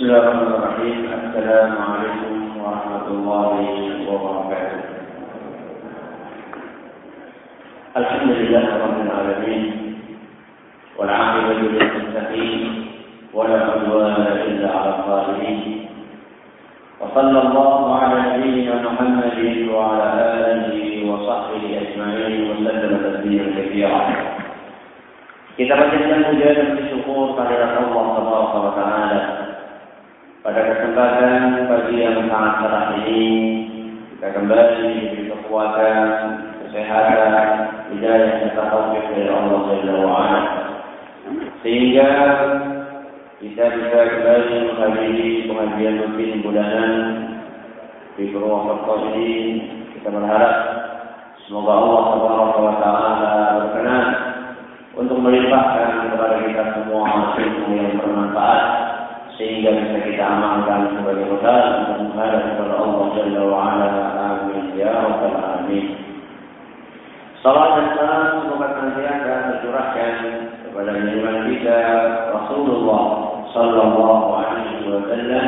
بسم الله الرحمن الرحيم. السلام عليكم ورحمة الله وبركاته. الحمد لله رب العالمين والعاقبة للمتقين ولا عدوان إلا على الظالمين. وصلى الله على نبينا محمد وعلى آله وصحبه أجمعين وسلم تسليما كثيرا. Kita panjatkan puja dan bersyukur kehadirat Allah Subhanahu wa taala. Pada kesempatan pagi yang sangat cerah ini, kita kembali diberi kekuatan, kesehatan, hidayah dan taufik dari Allah Subhanahu. Sehingga kita bisa kembali menghadiri pengajian rutin bulanan di Purwokerto ini. Kita berharap semoga Allah Subhanahu wa taala berkenan untuk melimpahkan kepada kita semua ilmu yang bermanfaat sehingga bisa kita amalkan sebagai modal untuk menghadap kepada Allah Jalla wa ala. Amin ya rabbal alamin. Salam dan salam semoga senantiasa tercurahkan kepada junjungan kita Rasulullah Sallallahu Alaihi Wasallam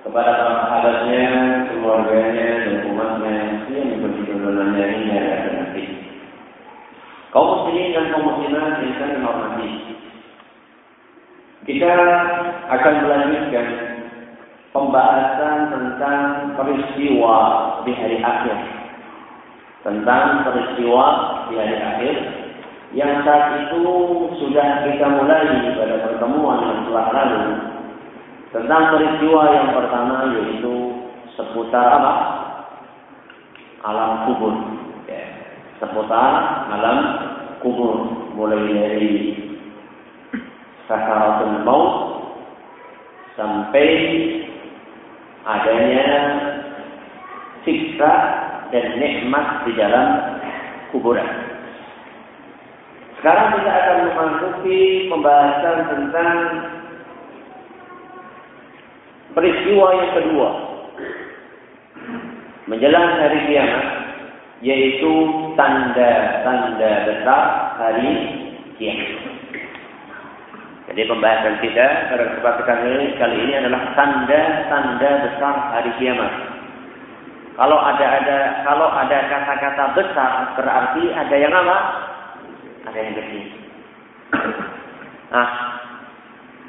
kepada para sahabatnya, keluarganya, dan umatnya yang mengikuti tuntunannya hingga akhir nanti. Kaum muslimin dan kaum muslimat yang kami hormati. Kita akan melanjutkan pembahasan tentang peristiwa di hari akhir. Tentang peristiwa di hari akhir yang saat itu sudah kita mulai pada pertemuan yang telah lalu. Tentang peristiwa yang pertama yaitu seputar apa? Alam kubur. Ya. Seputar alam kubur. Mulai dari sakaratul maut sampai adanya siksa dan nikmat di dalam kuburan. Sekarang kita akan memasuki pembahasan tentang peristiwa yang kedua menjelang hari kiamat yaitu tanda-tanda besar hari kiamat. Jadi pembahasan kita pada kesempatan kali, kali ini adalah tanda-tanda besar hari kiamat. Kalau ada ada kalau ada kata-kata besar berarti ada yang apa? Ada yang kecil. Nah,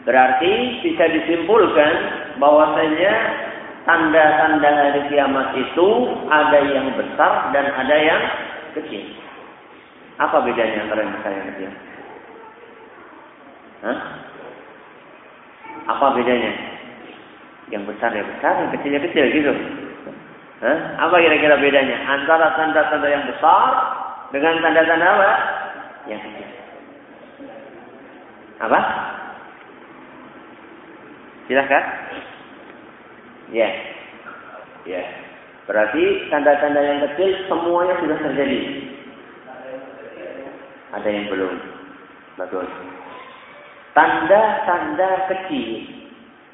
berarti bisa disimpulkan bahwasanya tanda-tanda hari kiamat itu ada yang besar dan ada yang kecil. Apa bedanya antara yang besar dan kecil? Hah? Apa bedanya? Yang besar ya besar, yang kecil ya kecil gitu. Hah? Apa kira-kira bedanya antara tanda-tanda yang besar dengan tanda-tanda apa? Yang kecil. Apa? Silahkan. Ya. Ya. Berarti tanda-tanda yang kecil semuanya sudah terjadi. Ada yang belum. Betul. Tanda-tanda kecil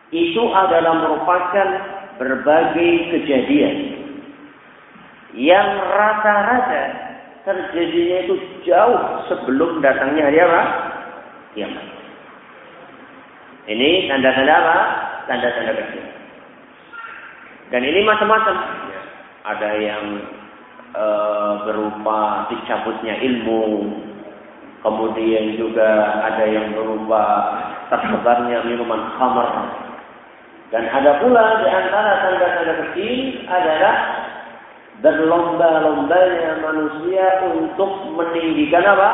itu adalah merupakan berbagai kejadian yang rata-rata terjadinya itu jauh sebelum datangnya hari apa? Kiamat. Ini tanda-tanda apa? Tanda-tanda kecil. Dan ini macam-macam. Ada yang e, berupa dicabutnya ilmu, kemudian juga ada yang berupa tersebarnya minuman khamar. Dan ada pula di antara tanda-tanda kecil adalah berlomba-lombanya manusia untuk meninggikan apa?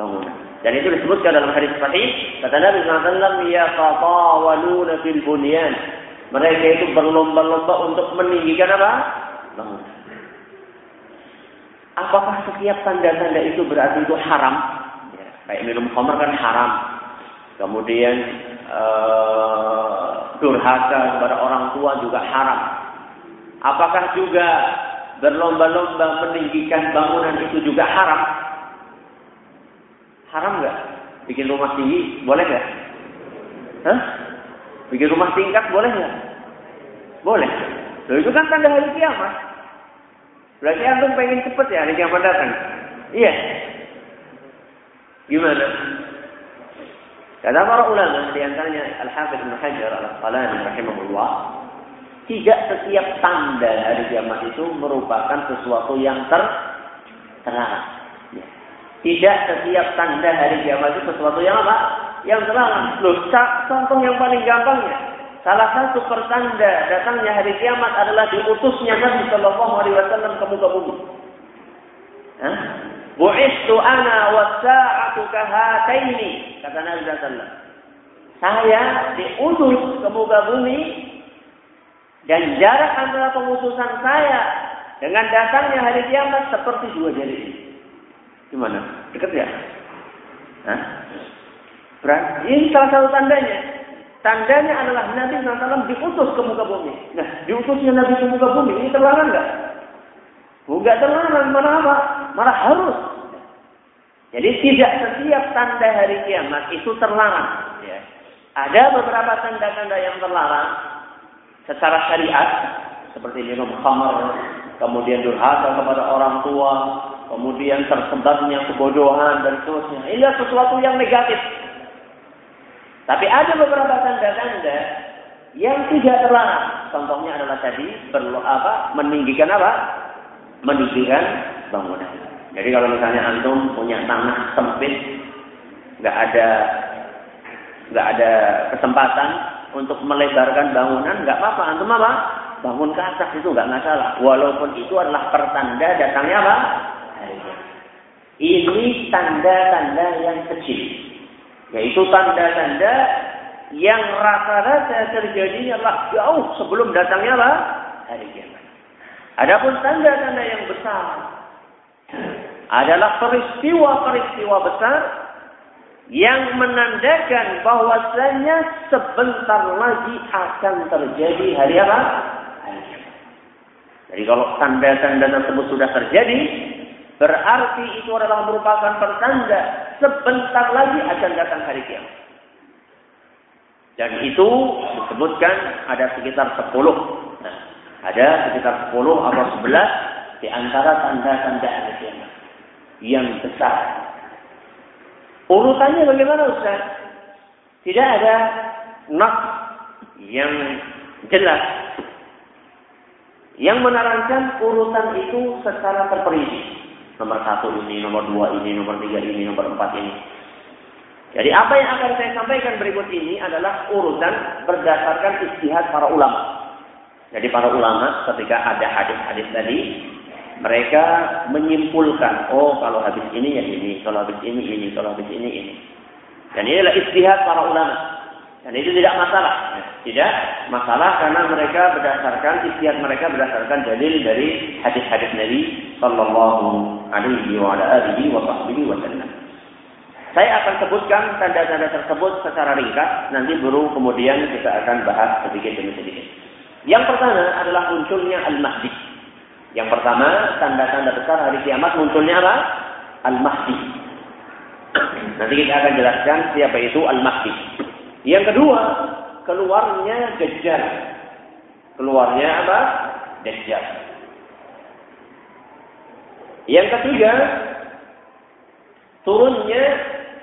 Bangunan. Dan itu disebutkan dalam hadis sahih. Kata Nabi SAW, Ya fatawaluna fil bunyan. Mereka itu berlomba-lomba untuk meninggikan apa? Bangunan. Apakah setiap tanda-tanda itu berarti itu haram? Ya, kayak minum khamar kan haram. Kemudian uh, durhaka kepada orang tua juga haram. Apakah juga berlomba-lomba meninggikan bangunan itu juga haram? Haram nggak? Bikin rumah tinggi boleh nggak? Hah? Bikin rumah tingkat boleh nggak? Boleh. Loh, itu kan tanda hari kiamat. Berarti antum pengen cepet ya hari kiamat datang? Iya. Gimana? Kata para ulama, di antaranya Al-Hafidh Ibn Hajar Al-Asqalani rahimahullah, tidak setiap tanda hari kiamat itu merupakan sesuatu yang ter terlarang. Ya. Tidak setiap tanda hari kiamat itu sesuatu yang apa? Yang terlarang. Loh, contoh yang paling gampangnya. Salah satu pertanda datangnya hari kiamat adalah diutusnya Nabi Shallallahu Alaihi Wasallam ke muka bumi. Bu'istu ana wa sa'atu kahataini kata Nabi sallallahu Saya diutus ke muka bumi dan jarak antara pengutusan saya dengan datangnya hari kiamat seperti dua jari. Gimana? Dekat ya? Hah? Berarti ini salah satu tandanya. Tandanya adalah Nabi SAW diutus ke muka bumi. Nah, diutusnya Nabi ke muka bumi ini terlarang nggak? Enggak terlarang, mana apa? Malah harus. Jadi tidak setiap tanda hari kiamat itu terlarang. Ya. Ada beberapa tanda-tanda yang terlarang secara syariat, seperti minum khamar, kemudian durhaka kepada orang tua, kemudian tersebarnya kebodohan dan seterusnya. Ini sesuatu yang negatif. Tapi ada beberapa tanda-tanda yang tidak terlarang. Contohnya adalah tadi perlu apa? Meninggikan apa? Meninggikan bangunan. Jadi kalau misalnya antum punya tanah sempit, nggak ada nggak ada kesempatan untuk melebarkan bangunan, nggak apa-apa. Antum apa? Bangun ke atas itu nggak masalah. Walaupun itu adalah pertanda datangnya apa? Ini tanda-tanda yang kecil. Yaitu tanda-tanda yang rata-rata terjadinya adalah jauh sebelum datangnya apa? Hari kiamat. Adapun tanda-tanda yang besar adalah peristiwa-peristiwa besar yang menandakan bahwasanya sebentar lagi akan terjadi hari apa? Jadi kalau tanda-tanda tersebut sudah terjadi, berarti itu adalah merupakan pertanda sebentar lagi akan datang hari kiamat. Dan itu disebutkan ada sekitar 10. Nah, ada sekitar 10 atau 11 di antara tanda-tanda hari kiamat yang besar. Urutannya bagaimana Ustaz? Tidak ada nas yang jelas yang menerangkan urutan itu secara terperinci. Nomor satu ini, nomor dua ini, nomor tiga ini, nomor empat ini. Jadi apa yang akan saya sampaikan berikut ini adalah urutan berdasarkan istihad para ulama. Jadi para ulama ketika ada hadis-hadis tadi, mereka menyimpulkan, oh kalau habis ini ya ini, kalau habis ini ini, kalau habis ini ini. Dan inilah istihad para ulama. Dan itu tidak masalah. Tidak masalah karena mereka berdasarkan istihad mereka berdasarkan dalil dari hadis-hadis Nabi Sallallahu Alaihi wa alihi wa wasallam. Saya akan sebutkan tanda-tanda tersebut secara ringkas, nanti baru kemudian kita akan bahas sedikit demi sedikit. Yang pertama adalah munculnya Al-Mahdi. Yang pertama, tanda-tanda besar hari kiamat munculnya apa? Al-Mahdi. Nanti kita akan jelaskan siapa itu Al-Mahdi. Yang kedua, keluarnya Dajjal. Keluarnya apa? Dajjal. Yang ketiga, turunnya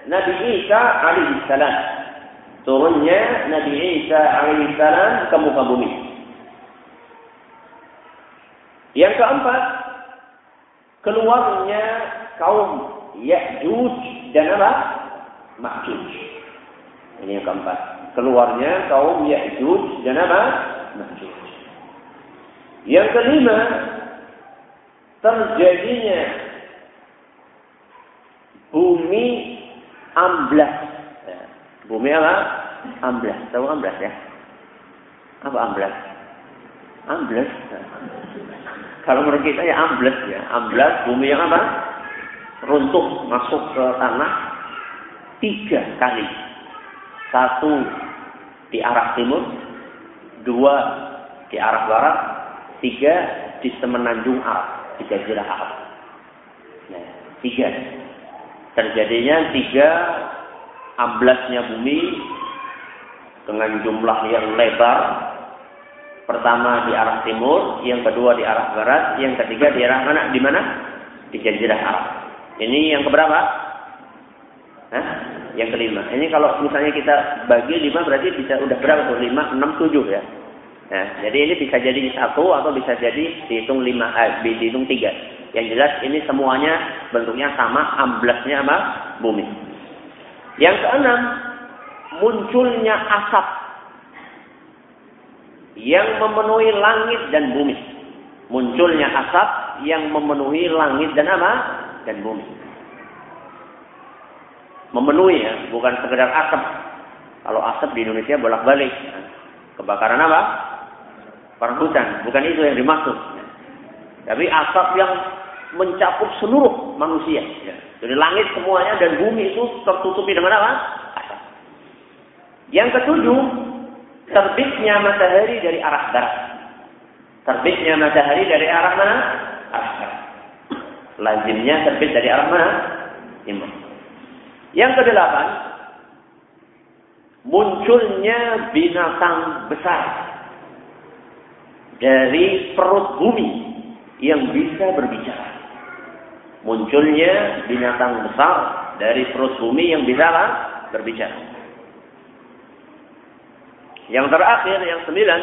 Nabi Isa alaihissalam. Turunnya Nabi Isa alaihissalam ke muka bumi. Yang keempat, keluarnya kaum Ya'juj dan apa? Ma'juj. Ini yang keempat. Keluarnya kaum Ya'juj dan apa? Ma'juj. Yang kelima, terjadinya bumi amblas. Ya. Bumi apa? Amblas. Tahu amblas ya? Apa amblas? Amblas. Kalau menurut kita ya ambles ya. Ambles bumi yang apa? Runtuh masuk ke tanah tiga kali. Satu di arah timur, dua di arah barat, tiga di semenanjung Arab, di Jazirah Arab. Nah, tiga. Terjadinya tiga amblasnya bumi dengan jumlah yang lebar Pertama di arah timur, yang kedua di arah barat, yang ketiga di arah mana? Di mana? Di Jazirah Arab. Ini yang keberapa? Hah? yang kelima. Ini kalau misalnya kita bagi lima berarti bisa udah berapa tuh? Lima, enam, tujuh ya. Nah, jadi ini bisa jadi satu atau bisa jadi dihitung lima, eh, dihitung tiga. Yang jelas ini semuanya bentuknya sama, amblasnya apa? Bumi. Yang keenam, munculnya asap yang memenuhi langit dan bumi. Munculnya asap yang memenuhi langit dan apa? Dan bumi. Memenuhi ya, bukan sekedar asap. Kalau asap di Indonesia bolak-balik. Kebakaran apa? Perang hutan. Bukan itu yang dimaksud. Tapi asap yang mencakup seluruh manusia. Jadi langit semuanya dan bumi itu tertutupi dengan apa? Asap. Yang ketujuh, terbitnya matahari dari arah barat. Terbitnya matahari dari arah mana? Arah barat. Lazimnya terbit dari arah mana? Timur. Yang kedelapan, munculnya binatang besar dari perut bumi yang bisa berbicara. Munculnya binatang besar dari perut bumi yang bisa berbicara. Yang terakhir, yang sembilan,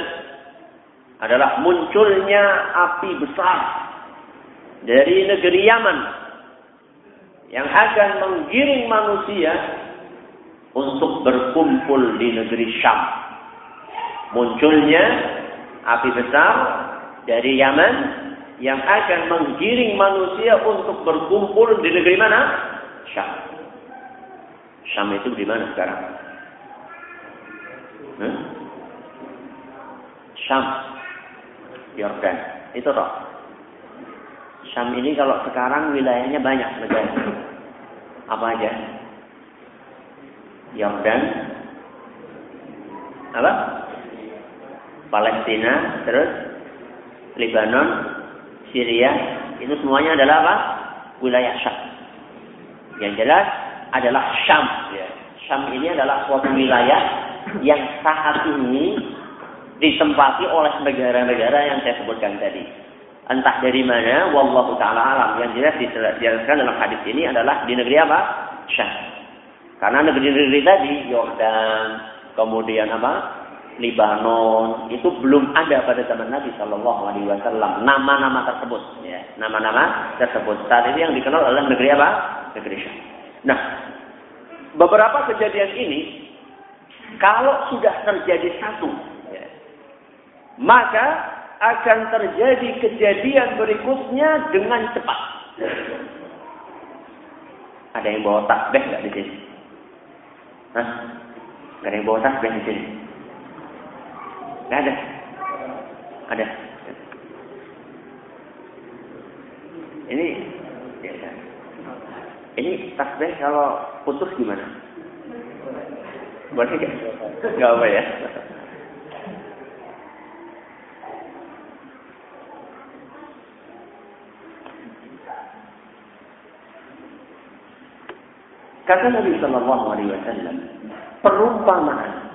adalah munculnya api besar dari negeri Yaman yang akan menggiring manusia untuk berkumpul di negeri Syam. Munculnya api besar dari Yaman yang akan menggiring manusia untuk berkumpul di negeri mana? Syam. Syam itu di mana sekarang? Hmm? Syam. Yordan. Itu toh. Syam ini kalau sekarang wilayahnya banyak negara. Apa aja? Yordan, apa? Palestina, terus Lebanon, Syria, itu semuanya adalah apa? Wilayah Syam. Yang jelas adalah Syam. Ya. Syam ini adalah suatu wilayah yang saat ini ditempati oleh negara-negara yang saya sebutkan tadi. Entah dari mana, wallahu taala alam. Yang jelas dijelaskan dalam hadis ini adalah di negeri apa? Syam. Karena negeri-negeri tadi, Yordan, kemudian apa? Libanon, itu belum ada pada zaman Nabi Shallallahu Alaihi Wasallam nama-nama tersebut, ya, nama-nama tersebut. Saat ini yang dikenal adalah negeri apa? Negeri Syam. Nah, beberapa kejadian ini, kalau sudah terjadi satu, ya, maka akan terjadi kejadian berikutnya dengan cepat. Ada yang bawa tasbih nggak di sini? Hah? Ada yang bawa tasbih di sini? Gak ada. Ada. Ini ya, ya. ini tasbih kalau putus gimana? Boleh gak? Gak apa ya? Kata Nabi Shallallahu Alaihi Wasallam, perumpamaan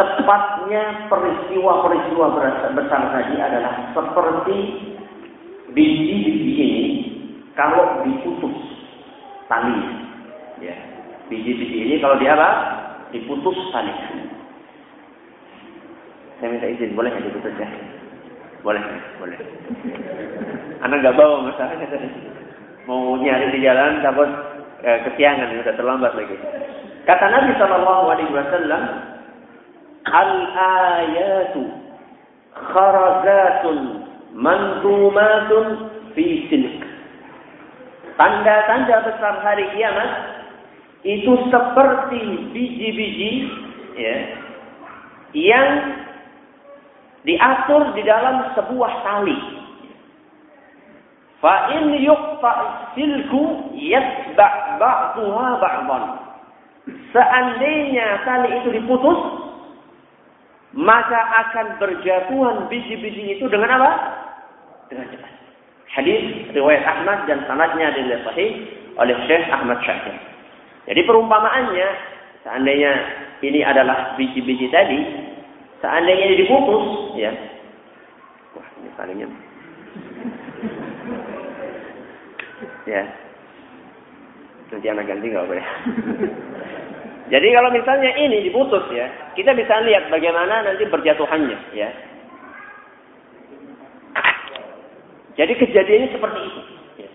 cepatnya peristiwa-peristiwa besar tadi adalah seperti biji-biji ini kalau diputus tali. Ya. Biji-biji ini kalau dia apa? Diputus tali. Saya minta izin, boleh nggak diputus ya? Boleh, boleh. Anak nggak bawa masalahnya tadi. Mau nyari di jalan, takut eh, kesiangan, sudah terlambat lagi. Kata Nabi Shallallahu Alaihi Wasallam, al ayatu kharazatun mandumatun fi silk. Tanda-tanda besar hari kiamat itu seperti biji-biji ya, yang diatur di dalam sebuah tali. Fa in yuqta silku yatba' ba'daha ba'dan. Seandainya tali itu diputus, maka akan berjatuhan biji-biji itu dengan apa? Dengan cepat. Hadis riwayat Ahmad dan sanadnya adalah sahih oleh Syekh Ahmad Syakir. Jadi perumpamaannya, seandainya ini adalah biji-biji tadi, seandainya ini diputus, ya. Wah, ini talinya ya. Nanti anak ganti nggak boleh. Jadi kalau misalnya ini diputus ya, kita bisa lihat bagaimana nanti berjatuhannya ya. Jadi kejadiannya seperti itu. Ya.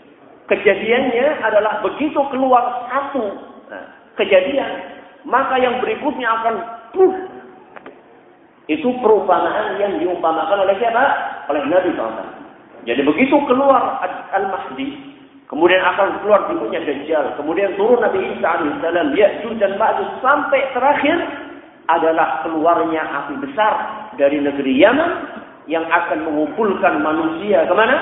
Kejadiannya adalah begitu keluar satu nah, kejadian, maka yang berikutnya akan puh. Itu perumpamaan yang diumpamakan oleh siapa? Oleh Nabi SAW. Jadi begitu keluar Al-Mahdi, Kemudian akan keluar berikutnya Dajjal. Kemudian turun Nabi Isa alaihissalam. Ya'juj dan Ma'juj. Sampai terakhir adalah keluarnya api besar dari negeri Yaman. Yang akan mengumpulkan manusia ke mana?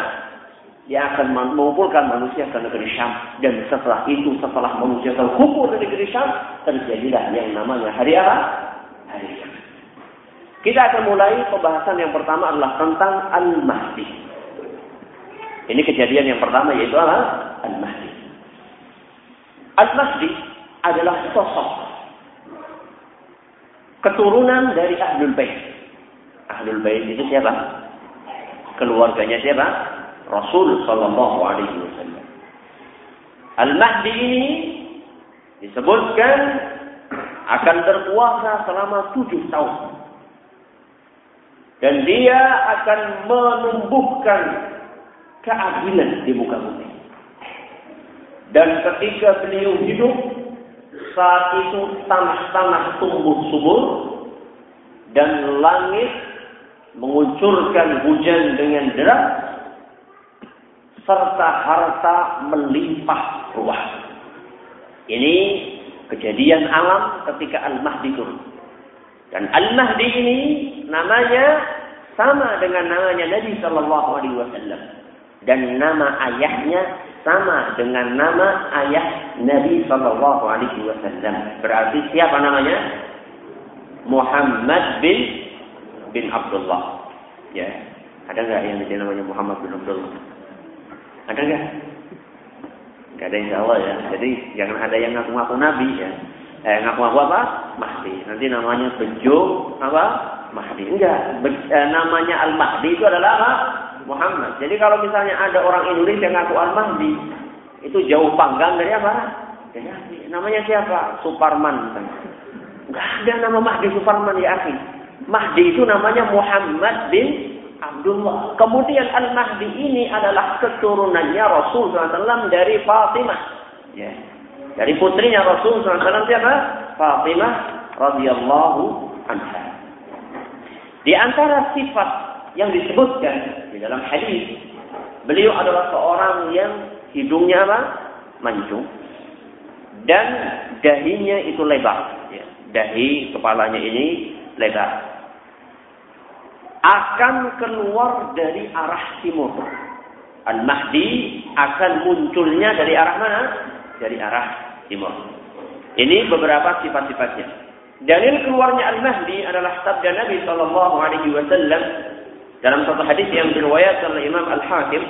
Dia akan mengumpulkan manusia ke negeri Syam. Dan setelah itu, setelah manusia terkumpul di negeri Syam, terjadilah yang namanya hari apa? Hari Syam. Kita akan mulai pembahasan yang pertama adalah tentang Al-Mahdi. Ini kejadian yang pertama yaitu apa? Al-Mahdi. Al-Mahdi adalah sosok keturunan dari Ahlul Bait. Ahlul Bait itu siapa? Keluarganya siapa? Rasul Sallallahu Alaihi Wasallam. Al-Mahdi ini disebutkan akan berpuasa selama tujuh tahun. Dan dia akan menumbuhkan keadilan di muka bumi. Dan ketika beliau hidup, saat itu tanah-tanah tumbuh subur dan langit menguncurkan hujan dengan deras serta harta melimpah ruah. Ini kejadian alam ketika Al-Mahdi turun. Dan Al-Mahdi ini namanya sama dengan namanya Nabi Shallallahu Alaihi Wasallam dan nama ayahnya sama dengan nama ayah Nabi Shallallahu Alaihi Wasallam. Berarti siapa namanya? Muhammad bin bin Abdullah. Ya, ada nggak yang di namanya Muhammad bin Abdullah? Ada nggak? Gak ada insya Allah ya. Jadi jangan ada yang ngaku-ngaku Nabi ya. Eh, ngaku-ngaku apa? Mahdi. Nanti namanya bejo apa? Mahdi. Enggak. Be, eh, namanya Al Mahdi itu adalah apa? Muhammad. Jadi kalau misalnya ada orang Indonesia ngaku Al-Mahdi, itu jauh panggang dari apa? Namanya siapa? Suparman. Enggak ada nama Mahdi Suparman ya akhi. Mahdi itu namanya Muhammad bin Abdullah. Kemudian Al-Mahdi ini adalah keturunannya Rasul SAW dari Fatimah. Ya. Dari putrinya Rasul SAW siapa? Fatimah radhiyallahu anha. Di antara sifat yang disebutkan di dalam hadis beliau adalah seorang yang hidungnya apa? mancung dan dahinya itu lebar ya. dahi kepalanya ini lebar akan keluar dari arah timur Al-Mahdi akan munculnya dari arah mana? Dari arah timur. Ini beberapa sifat-sifatnya. Dalil keluarnya Al-Mahdi adalah sabda Nabi Shallallahu Alaihi Wasallam dalam satu hadis yang diriwayatkan oleh Imam Al-Hakim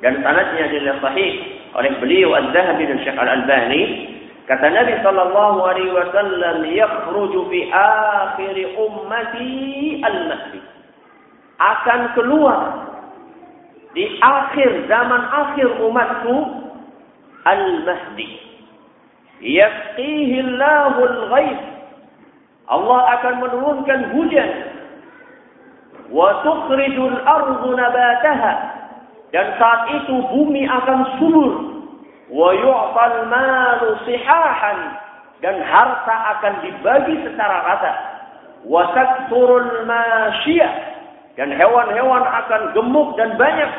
dan sanadnya adalah sahih oleh beliau Az-Zahabi dan Syekh Al-Albani kata Nabi sallallahu alaihi wasallam yakhruju fi akhir ummati al-mahdi akan keluar di akhir zaman akhir umatku al-mahdi yaqtihi Allahu al-ghaib Allah akan menurunkan hujan wa tukhrijul ardu dan saat itu bumi akan subur. Wa yu'tal malu dan harta akan dibagi secara rata. Wa takthurul dan hewan-hewan akan gemuk dan banyak.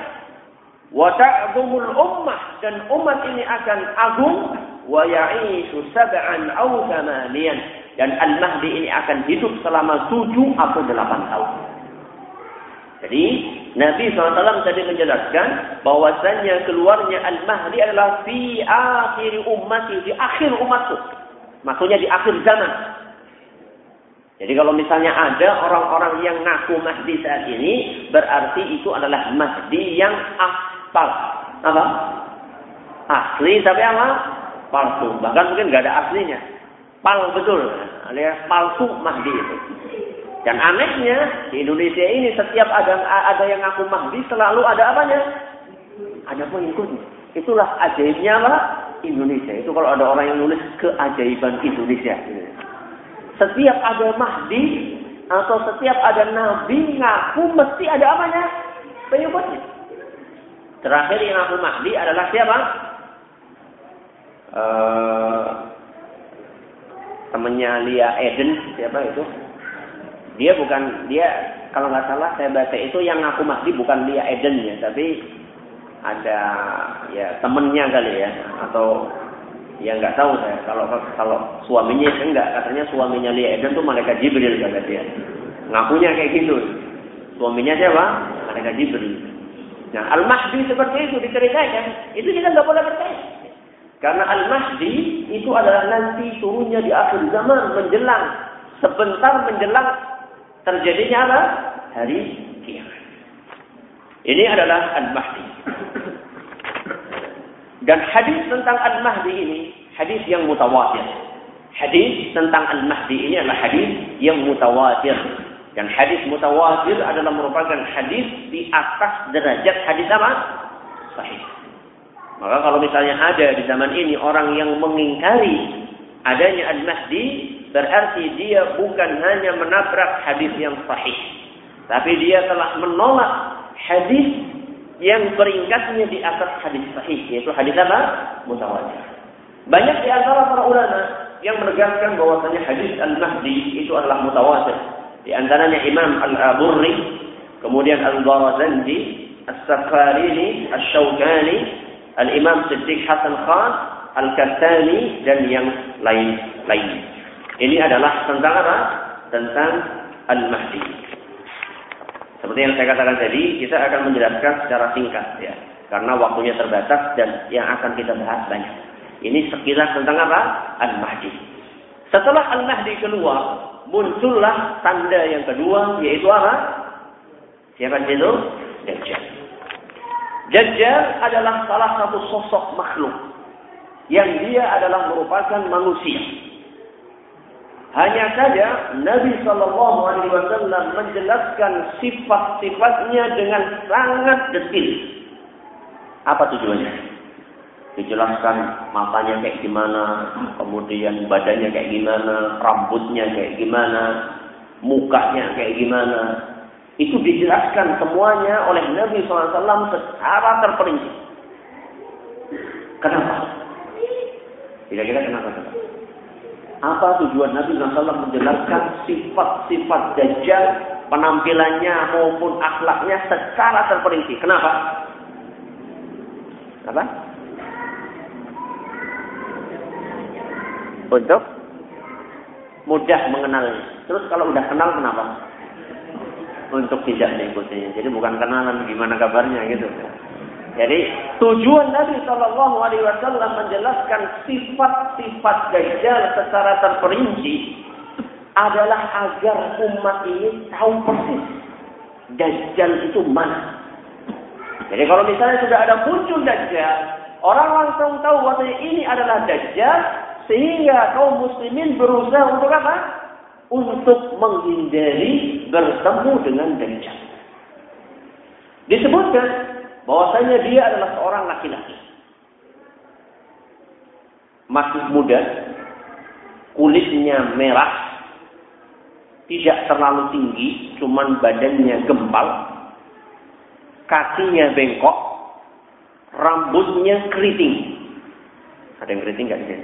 Wa ummah. Dan umat ini akan agung. Wa ya'ishu sab'an aw dan al-mahdi ini akan hidup selama tujuh atau delapan tahun. Jadi Nabi SAW tadi menjelaskan bahwasannya keluarnya Al-Mahdi adalah fi akhir umat di akhir umatku. Maksudnya di akhir zaman. Jadi kalau misalnya ada orang-orang yang ngaku Mahdi saat ini, berarti itu adalah Mahdi yang aspal. Apa? Asli tapi apa? Palsu. Bahkan mungkin nggak ada aslinya. Pal betul. Alias palsu Mahdi itu. Dan anehnya di Indonesia ini setiap ada ada yang ngaku Mahdi selalu ada apanya? Ada pengikutnya. Itulah ajaibnya apa? Indonesia. Itu kalau ada orang yang nulis keajaiban Indonesia. Setiap ada Mahdi atau setiap ada Nabi ngaku mesti ada apanya? Pengikutnya. Terakhir yang ngaku Mahdi adalah siapa? Uh, temennya Lia Eden siapa itu? Dia bukan dia kalau nggak salah saya baca itu yang ngaku Mahdi bukan Lia Eden ya, tapi ada ya temennya kali ya. Atau ya nggak tahu saya. Kalau kalau suaminya enggak. Katanya suaminya Lia Eden tuh malaikat Jibril kata dia. Ngakunya kayak gitu. Suaminya siapa? Malaikat Jibril. Nah Al Mahdi seperti itu diceritakan. Itu kita nggak boleh percaya. Karena Al Mahdi itu adalah nanti turunnya di akhir zaman menjelang sebentar menjelang terjadinya apa hari kiamat ini adalah Al Mahdi dan hadis tentang Al-Mahdi ini hadis yang mutawatir. Hadis tentang Al-Mahdi ini adalah hadis yang mutawatir. Dan hadis mutawatir adalah merupakan hadis di atas derajat hadis apa? Sahih. Maka kalau misalnya ada di zaman ini orang yang mengingkari adanya Al-Mahdi, berarti dia bukan hanya menabrak hadis yang sahih. Tapi dia telah menolak hadis yang peringkatnya di atas hadis sahih yaitu hadis apa? Mutawatir. Banyak di antara para ulama yang menegaskan bahwasanya hadis Al-Mahdi itu adalah mutawatir. Di antaranya Imam Al-Aburri, kemudian Al-Barazandi, As-Safarini, Asy-Syaukani, Al-Imam Siddiq Hasan Khan, Al-Kattani dan yang lain-lain. Ini adalah tentang apa? Tentang Al-Mahdi. Seperti yang saya katakan tadi, kita akan menjelaskan secara singkat ya. Karena waktunya terbatas dan yang akan kita bahas banyak. Ini sekilas tentang apa? Al-Mahdi. Setelah Al-Mahdi keluar, muncullah tanda yang kedua, yaitu apa? Siapa itu? Dajjal. Dajjal adalah salah satu sosok makhluk yang dia adalah merupakan manusia hanya saja Nabi Shallallahu Alaihi Wasallam menjelaskan sifat-sifatnya dengan sangat detil. Apa tujuannya? Dijelaskan matanya kayak gimana, kemudian badannya kayak gimana, rambutnya kayak gimana, mukanya kayak gimana. Itu dijelaskan semuanya oleh Nabi SAW secara terperinci. Kenapa? Kira-kira kenapa? Apa tujuan Nabi SAW menjelaskan sifat-sifat Dajjal, penampilannya maupun akhlaknya secara terperinci. Kenapa? Apa? Untuk mudah mengenalnya. Terus kalau udah kenal kenapa? Untuk tidak mengikutinya. Jadi bukan kenalan gimana kabarnya gitu. Jadi tujuan Nabi Shallallahu Alaihi Wasallam menjelaskan sifat-sifat Dajjal secara terperinci adalah agar umat ini tahu persis Dajjal itu mana. Jadi kalau misalnya sudah ada muncul Dajjal, orang langsung tahu bahwa ini adalah Dajjal, sehingga kaum muslimin berusaha untuk apa? Untuk menghindari bertemu dengan Dajjal. Disebutkan bahwasanya dia adalah seorang laki-laki. Masih muda, kulitnya merah, tidak terlalu tinggi, cuman badannya gempal, kakinya bengkok, rambutnya keriting. Ada yang keriting nggak sih?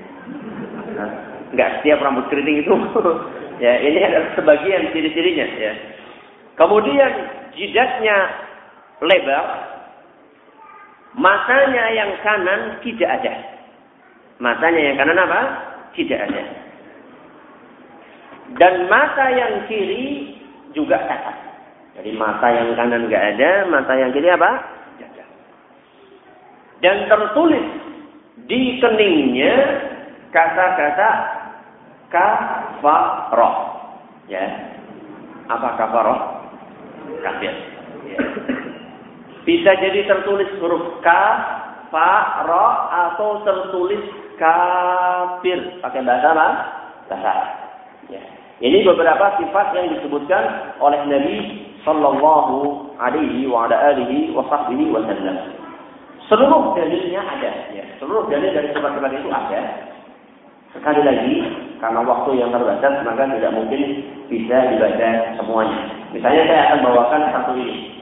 Nggak setiap rambut keriting itu. ya, ini adalah sebagian ciri-cirinya. Ya. Kemudian jidatnya lebar, Matanya yang kanan tidak ada. Matanya yang kanan apa? Tidak ada. Dan mata yang kiri juga cacat. Jadi mata yang kanan nggak ada, mata yang kiri apa? Cacat. Dan tertulis di keningnya kata-kata kafaroh. Ya. Apa kafaroh? Kafir. Ya. Bisa jadi tertulis huruf K, Fa, Ro, atau tertulis kafir. Pakai bahasa apa? Bahasa Ya. Ini beberapa sifat yang disebutkan oleh Nabi Sallallahu Alaihi wa ala wa sahbihi wa sallam. Seluruh dalilnya ada. Ya. Seluruh dalil dari sifat-sifat itu ada. Sekali lagi, karena waktu yang terbatas, maka tidak mungkin bisa dibaca semuanya. Misalnya saya akan bawakan satu ini.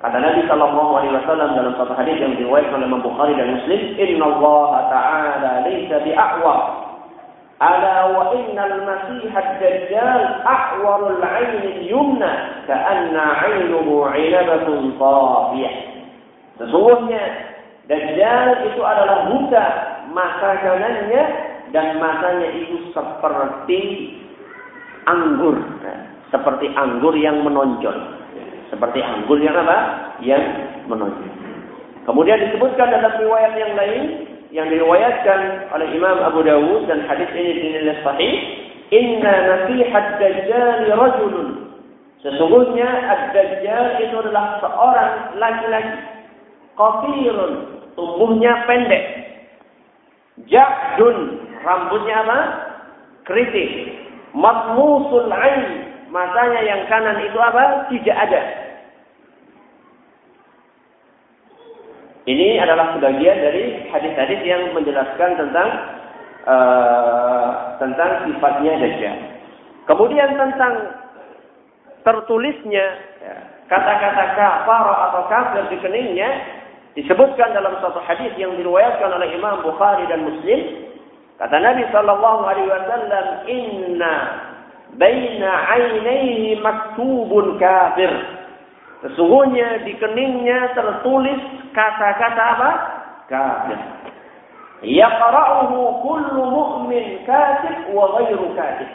Kata Nabi Shallallahu Alaihi Wasallam dalam satu hadis yang diriwayatkan oleh Imam Bukhari dan Muslim, Inna Allah Taala laysa bi'awwa. Ala wa inna al-masih ad-dajjal ahwarul 'ain yumna kaa'na 'ainuhu 'inabatun tafiyah. Sesungguhnya Dajjal itu adalah buta mata kanannya dan matanya itu seperti anggur, nah, seperti anggur yang menonjol seperti anggur yang apa? Yang menonjol. Kemudian disebutkan dalam riwayat yang lain yang diriwayatkan oleh Imam Abu Dawud dan hadis ini dinilai sahih, "Inna nasihat dajjal rajulun." Sesungguhnya ad-dajjal itu adalah seorang laki-laki qasirun, tubuhnya pendek. Ja'dun, rambutnya apa? Kritik. Matmusul ain, matanya yang kanan itu apa? Tidak ada. Ini adalah sebagian dari hadis-hadis yang menjelaskan tentang uh, tentang sifatnya dajjal. Kemudian tentang tertulisnya ya, kata-kata kafar atau kafir di keningnya disebutkan dalam satu hadis yang diriwayatkan oleh Imam Bukhari dan Muslim. Kata Nabi Shallallahu Alaihi Wasallam, Inna baina ainaihi maktubun kafir. Sesungguhnya di keningnya tertulis kata-kata apa? Kafir. Yaqra'uhu kullu mu'min katib wa ghairu katib.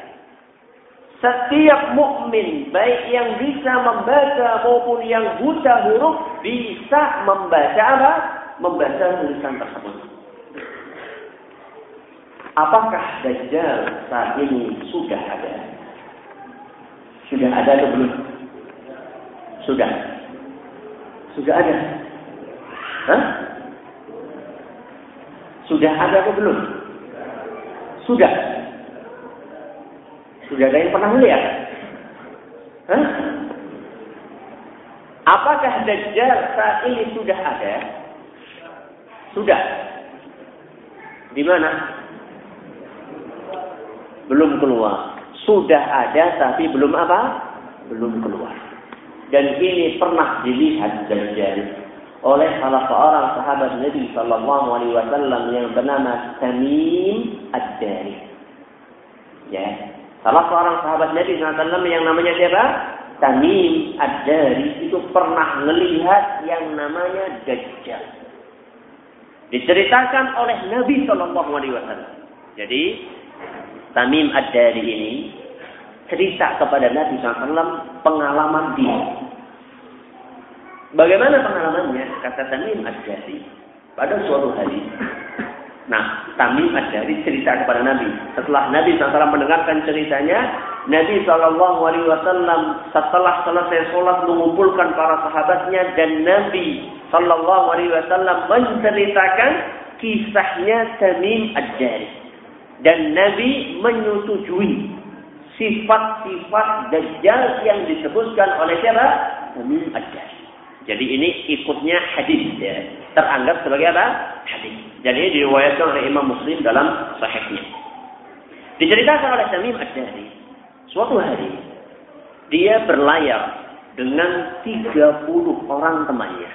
Setiap mukmin baik yang bisa membaca maupun yang buta huruf bisa membaca apa? Membaca tulisan tersebut. Apakah Dajjal saat ini sudah ada? Sudah ada atau belum? Sudah. Sudah ada. Hah? Sudah ada atau belum? Sudah. Sudah ada yang pernah melihat? Hah? Apakah Dajjal saat ini sudah ada? Sudah. Di mana? Belum keluar. Sudah ada tapi belum apa? Belum keluar. Dan ini pernah dilihat Dajjal oleh salah seorang sahabat Nabi Shallallahu Alaihi Wasallam yang bernama Tamim Ad-Dari. Ya, salah seorang sahabat Nabi SAW yang namanya siapa? Tamim Ad-Dari itu pernah melihat yang namanya Dajjal. Diceritakan oleh Nabi Shallallahu Alaihi Wasallam. Jadi Tamim Ad-Dari ini cerita kepada Nabi SAW pengalaman dia. Bagaimana pengalamannya? Kata Tamim Ad-Dari. Pada suatu hari. Nah, Tamim Ad-Dari cerita kepada Nabi. Setelah Nabi SAW mendengarkan ceritanya, Nabi SAW setelah selesai sholat mengumpulkan para sahabatnya dan Nabi SAW menceritakan kisahnya Tamim Ad-Dari. Dan Nabi menyetujui sifat-sifat Dajjal yang disebutkan oleh siapa? Ad-Dari. Jadi ini ikutnya hadis ya. Teranggap sebagai apa? Hadis. Dan ini diriwayatkan oleh Imam Muslim dalam sahihnya. Diceritakan oleh Tamim Ad-Dari. Suatu hari dia berlayar dengan 30 orang temannya.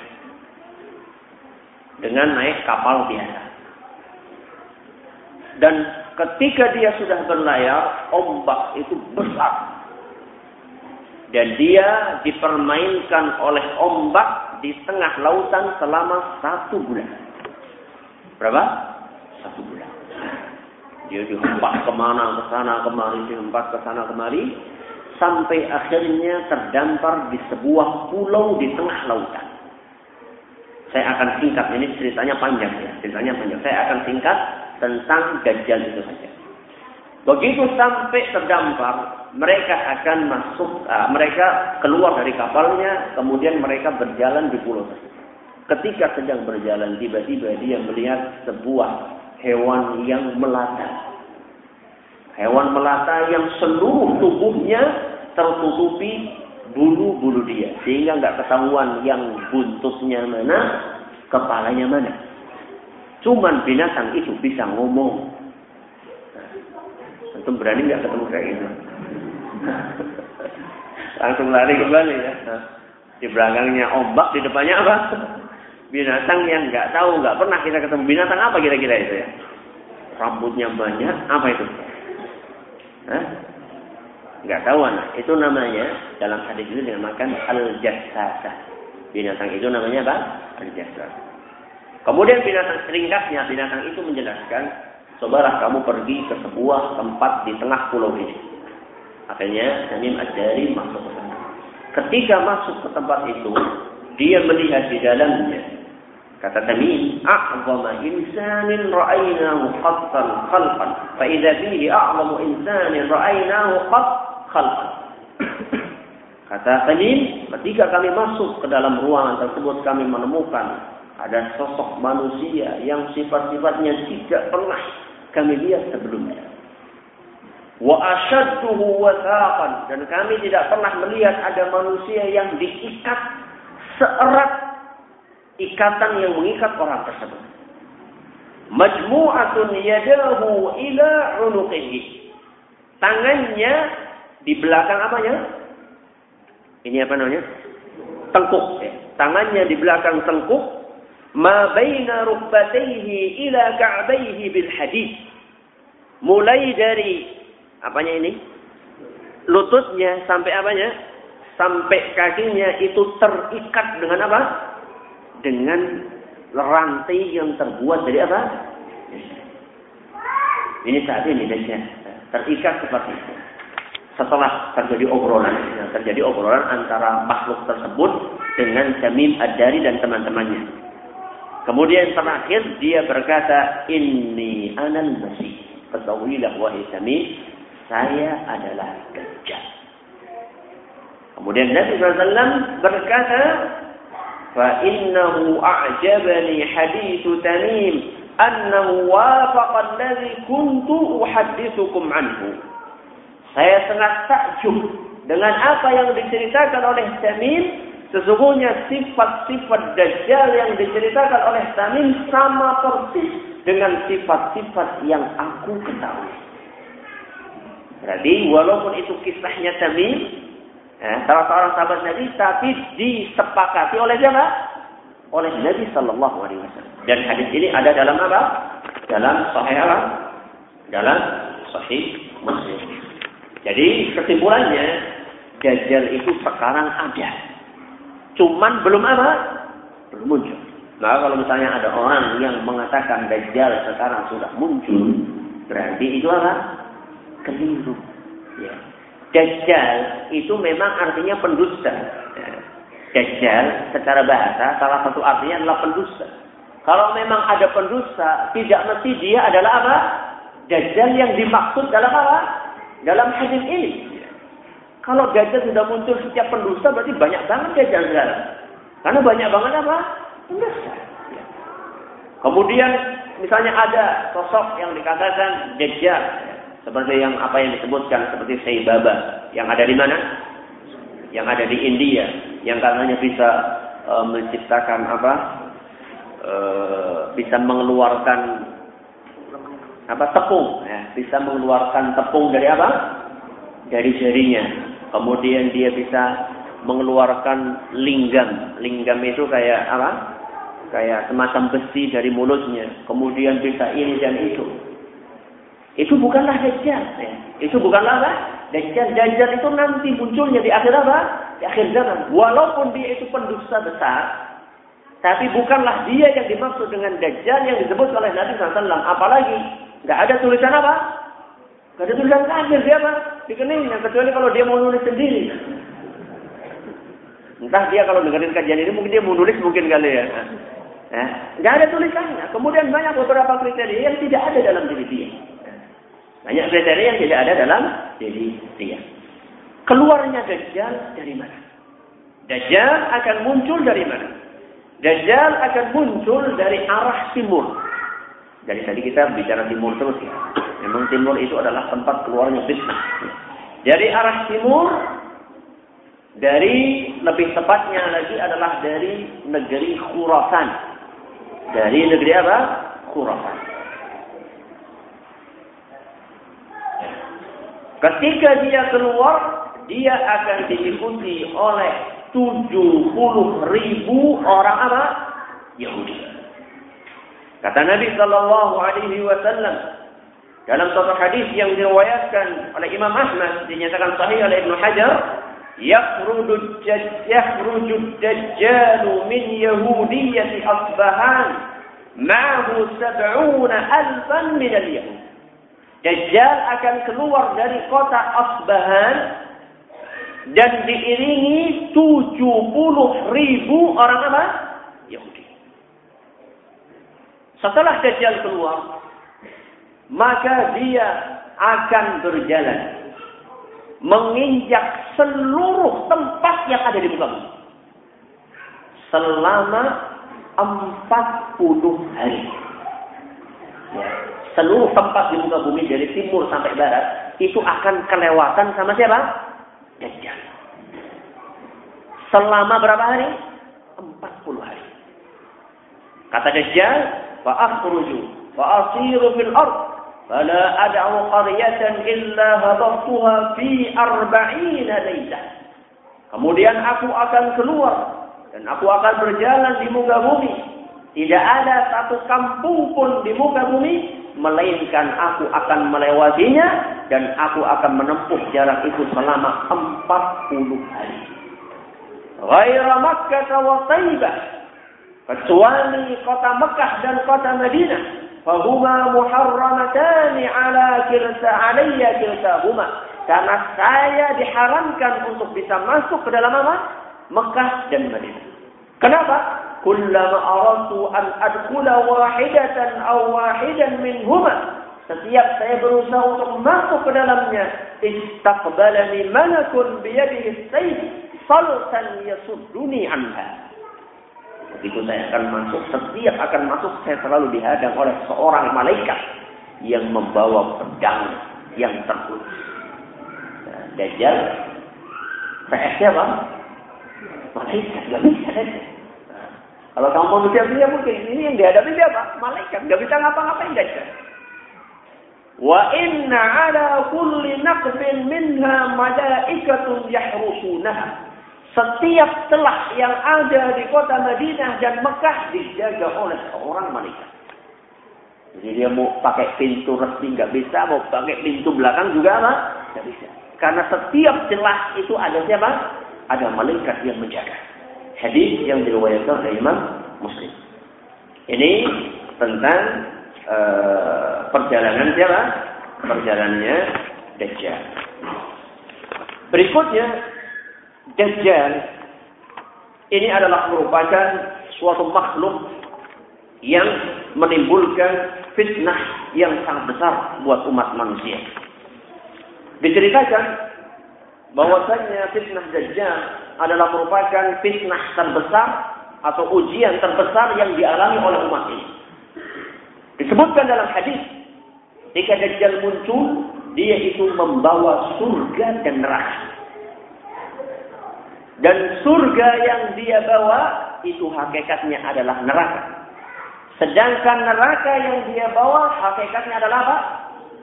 Dengan naik kapal biasa. Dan ketika dia sudah berlayar, ombak itu besar dan dia dipermainkan oleh ombak di tengah lautan selama satu bulan. Berapa? Satu bulan. Dia dihempas ke mana, ke sana, kemari, dihempas ke sana, kemari. Sampai akhirnya terdampar di sebuah pulau di tengah lautan. Saya akan singkat, ini ceritanya panjang ya. Ceritanya panjang. Saya akan singkat tentang Dajjal itu saja. Begitu sampai terdampar, mereka akan masuk, uh, mereka keluar dari kapalnya, kemudian mereka berjalan di pulau tersebut. Ketika sedang berjalan, tiba-tiba dia melihat sebuah hewan yang melata. Hewan melata yang seluruh tubuhnya tertutupi bulu-bulu dia. Sehingga nggak ketahuan yang buntutnya mana, Kepalanya mana? Cuman binatang itu bisa ngomong. Antum berani nggak ketemu kayak gitu? Langsung lari kembali ya. Di belakangnya ombak, di depannya apa? Binatang yang nggak tahu, nggak pernah kita ketemu. Binatang apa kira-kira itu ya? Rambutnya banyak, apa itu? Nggak tahu anak. Itu namanya dalam hadis itu dinamakan al-jassasah. Binatang itu namanya apa? Al-jassasah. Kemudian binatang seringkasnya binatang itu menjelaskan, cobalah kamu pergi ke sebuah tempat di tengah pulau ini. Akhirnya Tamim Ad-Dari masuk ke sana. Ketika masuk ke tempat itu, dia melihat di dalamnya. Kata Tamim, "A'zama insanin ra'aynahu qattan khalqan, fa idza fihi a'zamu insanin ra'aynahu qatt khalqan." Kata Tamim, ketika kami masuk ke dalam ruangan tersebut kami menemukan ada sosok manusia yang sifat-sifatnya tidak pernah kami lihat sebelumnya. Wa asyadduhu wathaqan dan kami tidak pernah melihat ada manusia yang diikat seerat ikatan yang mengikat orang tersebut. Majmu'atun yadahu ila unuqihi. Tangannya di belakang apanya? Ini apa namanya? Tengkuk. Tangannya di belakang tengkuk ma baina rukbatayhi ila ka'bayhi bil hadid. Mulai dari apanya ini? Lututnya sampai apanya? Sampai kakinya itu terikat dengan apa? Dengan rantai yang terbuat dari apa? Ini saat ini Dajjal. Terikat seperti itu. Setelah terjadi obrolan, terjadi obrolan antara makhluk tersebut dengan Jamim Ad-Dari dan teman-temannya. Kemudian terakhir dia berkata, Inni anal masih. Ketahuilah wahai sami, saya adalah Dajjal. Kemudian Nabi SAW berkata, فإنه أعجبني حديث تميم أنه وافق الذي كنت أحدثكم عنه. Saya sangat takjub dengan apa yang diceritakan oleh Tamim Sesungguhnya sifat-sifat Dajjal yang diceritakan oleh Tamim sama persis dengan sifat-sifat yang aku ketahui. Berarti walaupun itu kisahnya Tamim, ya, salah seorang sahabat Nabi, tapi disepakati oleh siapa? Oleh Nabi Sallallahu Alaihi Wasallam. Dan hadis ini ada dalam apa? Dalam Sahih apa? Dalam Sahih Muslim. Jadi kesimpulannya, Dajjal itu sekarang ada Cuman belum apa? Belum muncul. Nah kalau misalnya ada orang yang mengatakan Dajjal sekarang sudah muncul, berarti itu apa? Keliru. Ya. Dajjal itu memang artinya pendusta. Ya. Dajjal secara bahasa salah satu artinya adalah pendusta. Kalau memang ada pendusta, tidak mesti dia adalah apa? Dajjal yang dimaksud dalam apa? Dalam hadis ini. Kalau gajah sudah muncul setiap pendusta berarti banyak banget gajah sekarang. Karena banyak banget apa? Pendusta. Kemudian misalnya ada sosok yang dikatakan gajah seperti yang apa yang disebutkan seperti Sai Baba yang ada di mana? Yang ada di India yang katanya bisa e, menciptakan apa? E, bisa mengeluarkan apa tepung ya, bisa mengeluarkan tepung dari apa? Dari jarinya Kemudian dia bisa mengeluarkan linggam. Linggam itu kayak apa? Kayak semacam besi dari mulutnya. Kemudian bisa ini dan itu. Itu bukanlah dajjal. Ya. Itu bukanlah apa? Dajjal. Dajjal itu nanti munculnya di akhir apa? Di akhir zaman. Walaupun dia itu pendusta besar, tapi bukanlah dia yang dimaksud dengan Dajjal yang disebut oleh Nabi SAW. Apalagi, nggak ada tulisan apa? Nggak ada tulisan kafir dia apa? Di keningnya. Kecuali kalau dia mau nulis sendiri. Entah dia kalau dengerin kajian ini mungkin dia mau nulis mungkin kali ya. Eh, nggak ada tulisannya. Kemudian banyak beberapa kriteria yang tidak ada dalam diri dia. Banyak kriteria yang tidak ada dalam diri dia. Keluarnya Dajjal dari mana? Dajjal akan muncul dari mana? Dajjal akan muncul dari arah timur. Jadi tadi kita bicara timur terus ya. Memang timur itu adalah tempat keluarnya fitnah. Dari arah timur, dari lebih tepatnya lagi adalah dari negeri Khurasan. dari negeri apa? Khurafat. Ketika dia keluar, dia akan diikuti oleh 70 ribu orang apa? Yahudi. Kata Nabi Shallallahu Alaihi Wasallam dalam satu hadis yang diriwayatkan oleh Imam Ahmad dinyatakan sahih oleh Ibnu Hajar, yakhruju yakhruju dajjal min yahudiyyati asbahan ma'ahu sab'una alfan min al-yahud. Dajjal akan keluar dari kota Asbahan dan diiringi 70 ribu orang apa? Yahudi. Setelah Dajjal keluar, maka dia akan berjalan menginjak seluruh tempat yang ada di muka bumi selama 40 hari. Ya, seluruh tempat di muka bumi dari timur sampai barat itu akan kelewatan sama siapa? Dajjal. Selama berapa hari? 40 hari. Kata Dajjal, fa akhruju fa asiru fil ard fala ad'u qaryatan illa hadattuha fi arba'ina laylah. Kemudian aku akan keluar dan aku akan berjalan di muka bumi. Tidak ada satu kampung pun di muka bumi melainkan aku akan melewatinya dan aku akan menempuh jarak itu selama 40 hari. Ghaira Makkah wa Taibah kecuali kota Mekah dan kota Madinah fahuma muharramatani ala kilta alayya kiltahuma karena saya diharamkan untuk bisa masuk ke dalam apa? Mekah dan Madinah. Kenapa? Kullama aratu an adkhula wahidatan aw wahidan minhuma. Setiap saya berusaha untuk masuk ke dalamnya, istaqbalani malakun biyadihi sayf saltan yasudduni anha. Begitu saya akan masuk, setiap akan masuk saya selalu dihadang oleh seorang malaikat yang membawa pedang yang terkhusus. Nah, Dajjal, PS-nya apa? Malaikat, nggak bisa Dajjal. Kalau kamu manusia dia mungkin ini yang dihadapi dia apa? Malaikat, nggak bisa ngapa-ngapain Dajjal. Wa inna ala kulli naqbin minha malaikatun yahrusunaha. Setiap celah yang ada di kota Madinah dan Mekah dijaga oleh seorang malaikat. Jadi dia mau pakai pintu resmi nggak bisa, mau pakai pintu belakang juga apa? Nggak bisa. Karena setiap celah itu ada siapa? Ada malaikat yang menjaga. Hadis yang diriwayatkan oleh Imam Muslim. Ini tentang uh, perjalanan siapa? Perjalanannya Dajjal. Berikutnya Dajjal ini adalah merupakan suatu makhluk yang menimbulkan fitnah yang sangat besar buat umat manusia. Diceritakan bahwasanya fitnah Dajjal adalah merupakan fitnah terbesar atau ujian terbesar yang dialami oleh umat ini. Disebutkan dalam hadis, ketika Dajjal muncul, dia itu membawa surga dan neraka. Dan surga yang dia bawa itu hakikatnya adalah neraka. Sedangkan neraka yang dia bawa hakikatnya adalah apa?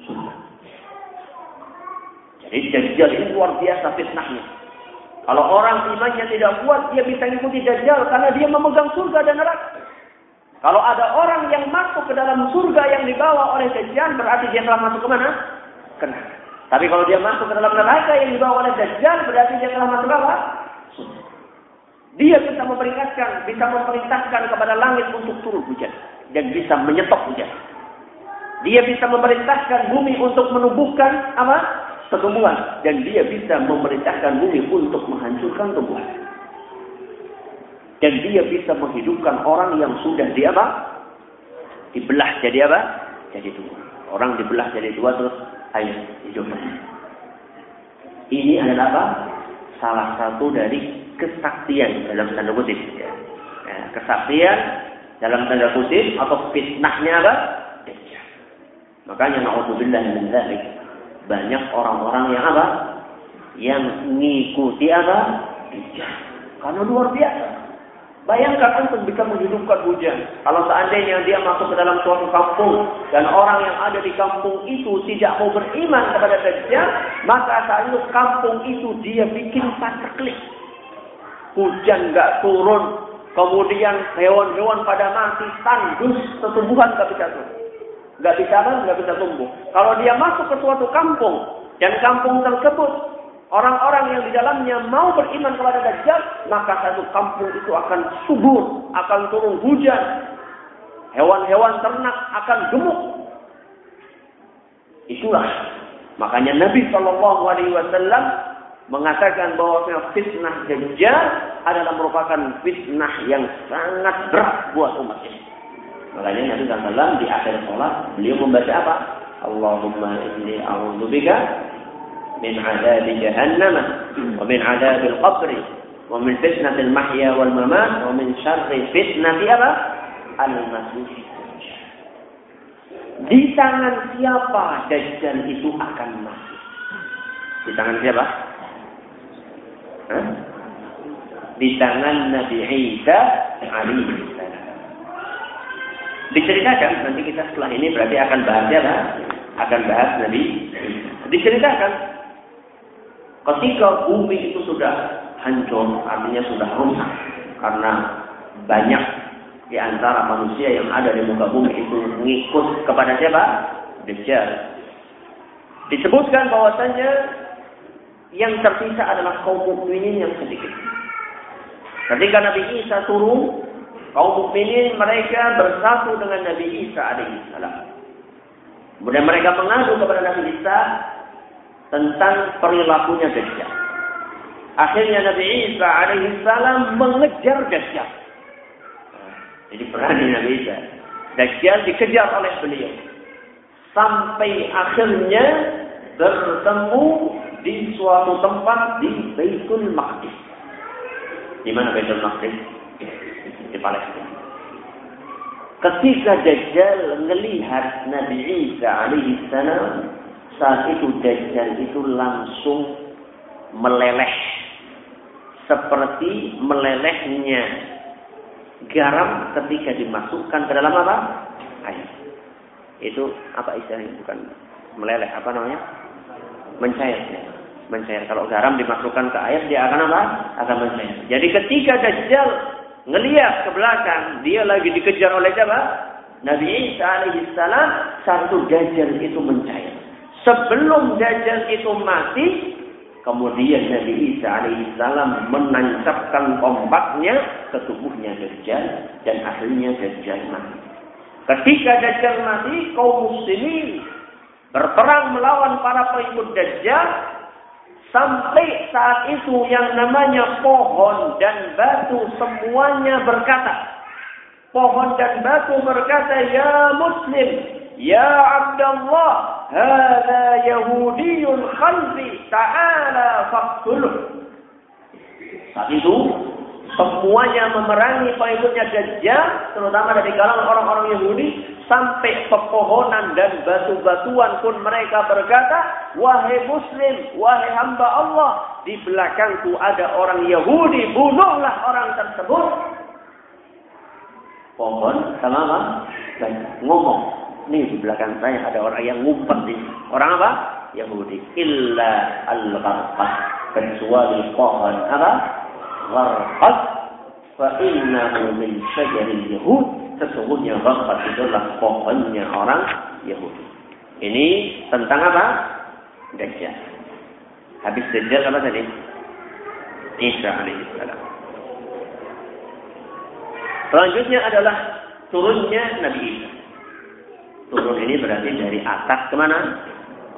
Surga. Jadi Dajjal ini luar biasa fitnahnya. Kalau orang imannya tidak kuat, dia bisa mengikuti Dajjal karena dia memegang surga dan neraka. Kalau ada orang yang masuk ke dalam surga yang dibawa oleh Dajjal, berarti dia telah masuk ke mana? Ke. Tapi kalau dia masuk ke dalam neraka yang dibawa oleh Dajjal, berarti dia telah masuk apa? Dia bisa memperingatkan, bisa memerintahkan kepada langit untuk turun hujan dan bisa menyetop hujan. Dia bisa memerintahkan bumi untuk menumbuhkan apa? Pertumbuhan dan dia bisa memerintahkan bumi untuk menghancurkan tumbuhan. Dan dia bisa menghidupkan orang yang sudah di apa? Dibelah jadi apa? Jadi dua. Orang dibelah jadi dua terus ayo hidup. Ini adalah apa? Salah satu dari kesaktian dalam tanda kutip. Ya. Ya, kesaktian dalam tanda kutip atau fitnahnya apa? Ya. Makanya naudzubillah min dzalik. Banyak orang-orang yang apa? Yang ngikuti apa? Karena luar biasa. Bayangkan antum bisa menghidupkan hujan. Kalau seandainya dia masuk ke dalam suatu kampung dan orang yang ada di kampung itu tidak mau beriman kepada Dajjal, maka saat itu kampung itu dia bikin pateklik. Hujan nggak turun, kemudian hewan-hewan pada mati, tandus, tumbuhan nggak bisa turun. Nggak bisa nggak bisa tumbuh. Kalau dia masuk ke suatu kampung dan kampung tersebut orang-orang yang di dalamnya mau beriman kepada Dajjal, maka satu kampung itu akan subur, akan turun hujan. Hewan-hewan ternak akan gemuk. Itulah makanya Nabi Shallallahu Alaihi Wasallam mengatakan bahwa fitnah Dajjal adalah merupakan fitnah yang sangat berat buat umat ini. Makanya Nabi SAW di akhir sholat beliau membaca apa? Allahumma inni a'udzubika من عذاب جهنم ومن عذاب القبر ومن فتنة المحيا والممات ومن شر فتنة apa? المسيح Di tangan siapa Dajjal itu akan mati? Di tangan siapa? Hah? Di tangan Nabi Isa alaihissalam. Diceritakan nanti kita setelah ini berarti akan bahas apa? Akan bahas Nabi Diceritakan Ketika bumi itu sudah hancur, artinya sudah rusak. Karena banyak di antara manusia yang ada di muka bumi itu mengikut kepada siapa? Dajjal. Disebutkan bahwasanya yang tersisa adalah kaum mukminin yang sedikit. Ketika Nabi Isa turun, kaum mukminin mereka bersatu dengan Nabi Isa alaihissalam. Kemudian mereka mengadu kepada Nabi Isa tentang perilakunya Dajjal. Akhirnya Nabi Isa alaihissalam mengejar Dajjal. Jadi berani Nabi Isa. Dajjal dikejar oleh beliau. Sampai akhirnya bertemu di suatu tempat di Baitul Maqdis. Di mana Baitul Maqdis? Di Palestina. Ketika Dajjal melihat Nabi Isa alaihissalam saat itu Dajjal itu langsung meleleh. Seperti melelehnya garam ketika dimasukkan ke dalam apa? Air. Itu apa istilahnya? Bukan meleleh, apa namanya? Mencair. Ya. Mencair. Kalau garam dimasukkan ke air, dia akan apa? Akan mencair. Jadi ketika Dajjal ngeliat ke belakang, dia lagi dikejar oleh siapa? Nabi Isa alaihissalam, satu Dajjal itu mencair. Sebelum Dajjal itu mati, kemudian Nabi Isa alaihissalam menancapkan tombaknya ke tubuhnya Dajjal dan akhirnya Dajjal mati. Ketika Dajjal mati, kaum muslimin berperang melawan para pengikut Dajjal sampai saat itu yang namanya pohon dan batu semuanya berkata pohon dan batu berkata ya muslim ya abdallah Hada Yahudiyun khalfi ta'ala faqtuluh. Saat itu semuanya memerangi pengikutnya Dajjal, terutama dari kalangan orang-orang Yahudi, sampai pepohonan dan batu-batuan pun mereka berkata, Wahai Muslim, wahai hamba Allah, di belakangku ada orang Yahudi, bunuhlah orang tersebut. Pohon sama apa? ngomong Nih di belakang saya ada orang yang ngumpet ini. Orang apa? Yahudi. Illa al-gharqad. Kecuali pohon apa? Gharqad. Fa innahu min syajaril Yahud. Sesungguhnya gharqad itu adalah pohonnya orang Yahudi. Ini tentang apa? Dajjal. Habis Dajjal apa tadi? Isa alaihissalam. Selanjutnya adalah turunnya Nabi Isa. Turun ini berarti dari atas ke mana?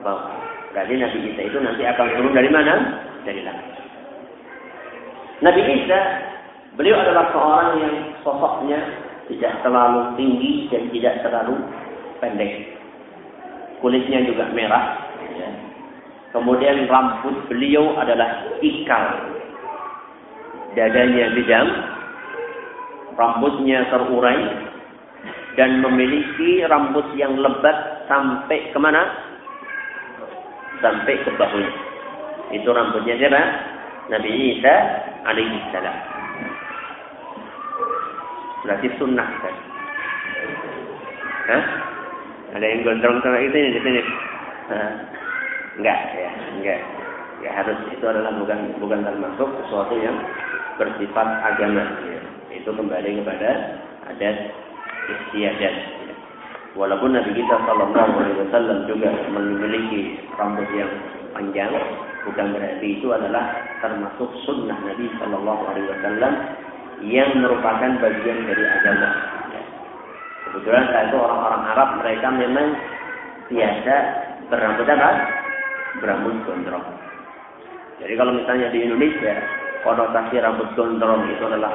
Bawah. Berarti Nabi Isa itu nanti akan turun dari mana? Dari langit. Nabi Isa, beliau adalah seorang yang sosoknya tidak terlalu tinggi dan tidak terlalu pendek. Kulitnya juga merah. Ya. Kemudian rambut beliau adalah ikal. Dadanya bidang. Rambutnya terurai dan memiliki rambut yang lebat sampai ke mana? Sampai ke bahu. Itu rambutnya siapa? Nabi Isa alaihi salam. berarti sunnah kan? Hah? Ada yang gondrong sama itu di sini? Enggak, ya, enggak. Ya harus itu adalah bukan bukan termasuk sesuatu yang bersifat agama. Ya. Itu kembali kepada adat istiadat. Ya. Walaupun Nabi kita Shallallahu Alaihi Wasallam juga memiliki rambut yang panjang, bukan berarti itu adalah termasuk sunnah Nabi Shallallahu Alaihi Wasallam yang merupakan bagian dari agama. Kebetulan saat itu orang-orang Arab mereka memang biasa berambut apa? Berambut gondrong. Jadi kalau misalnya di Indonesia konotasi rambut gondrong itu adalah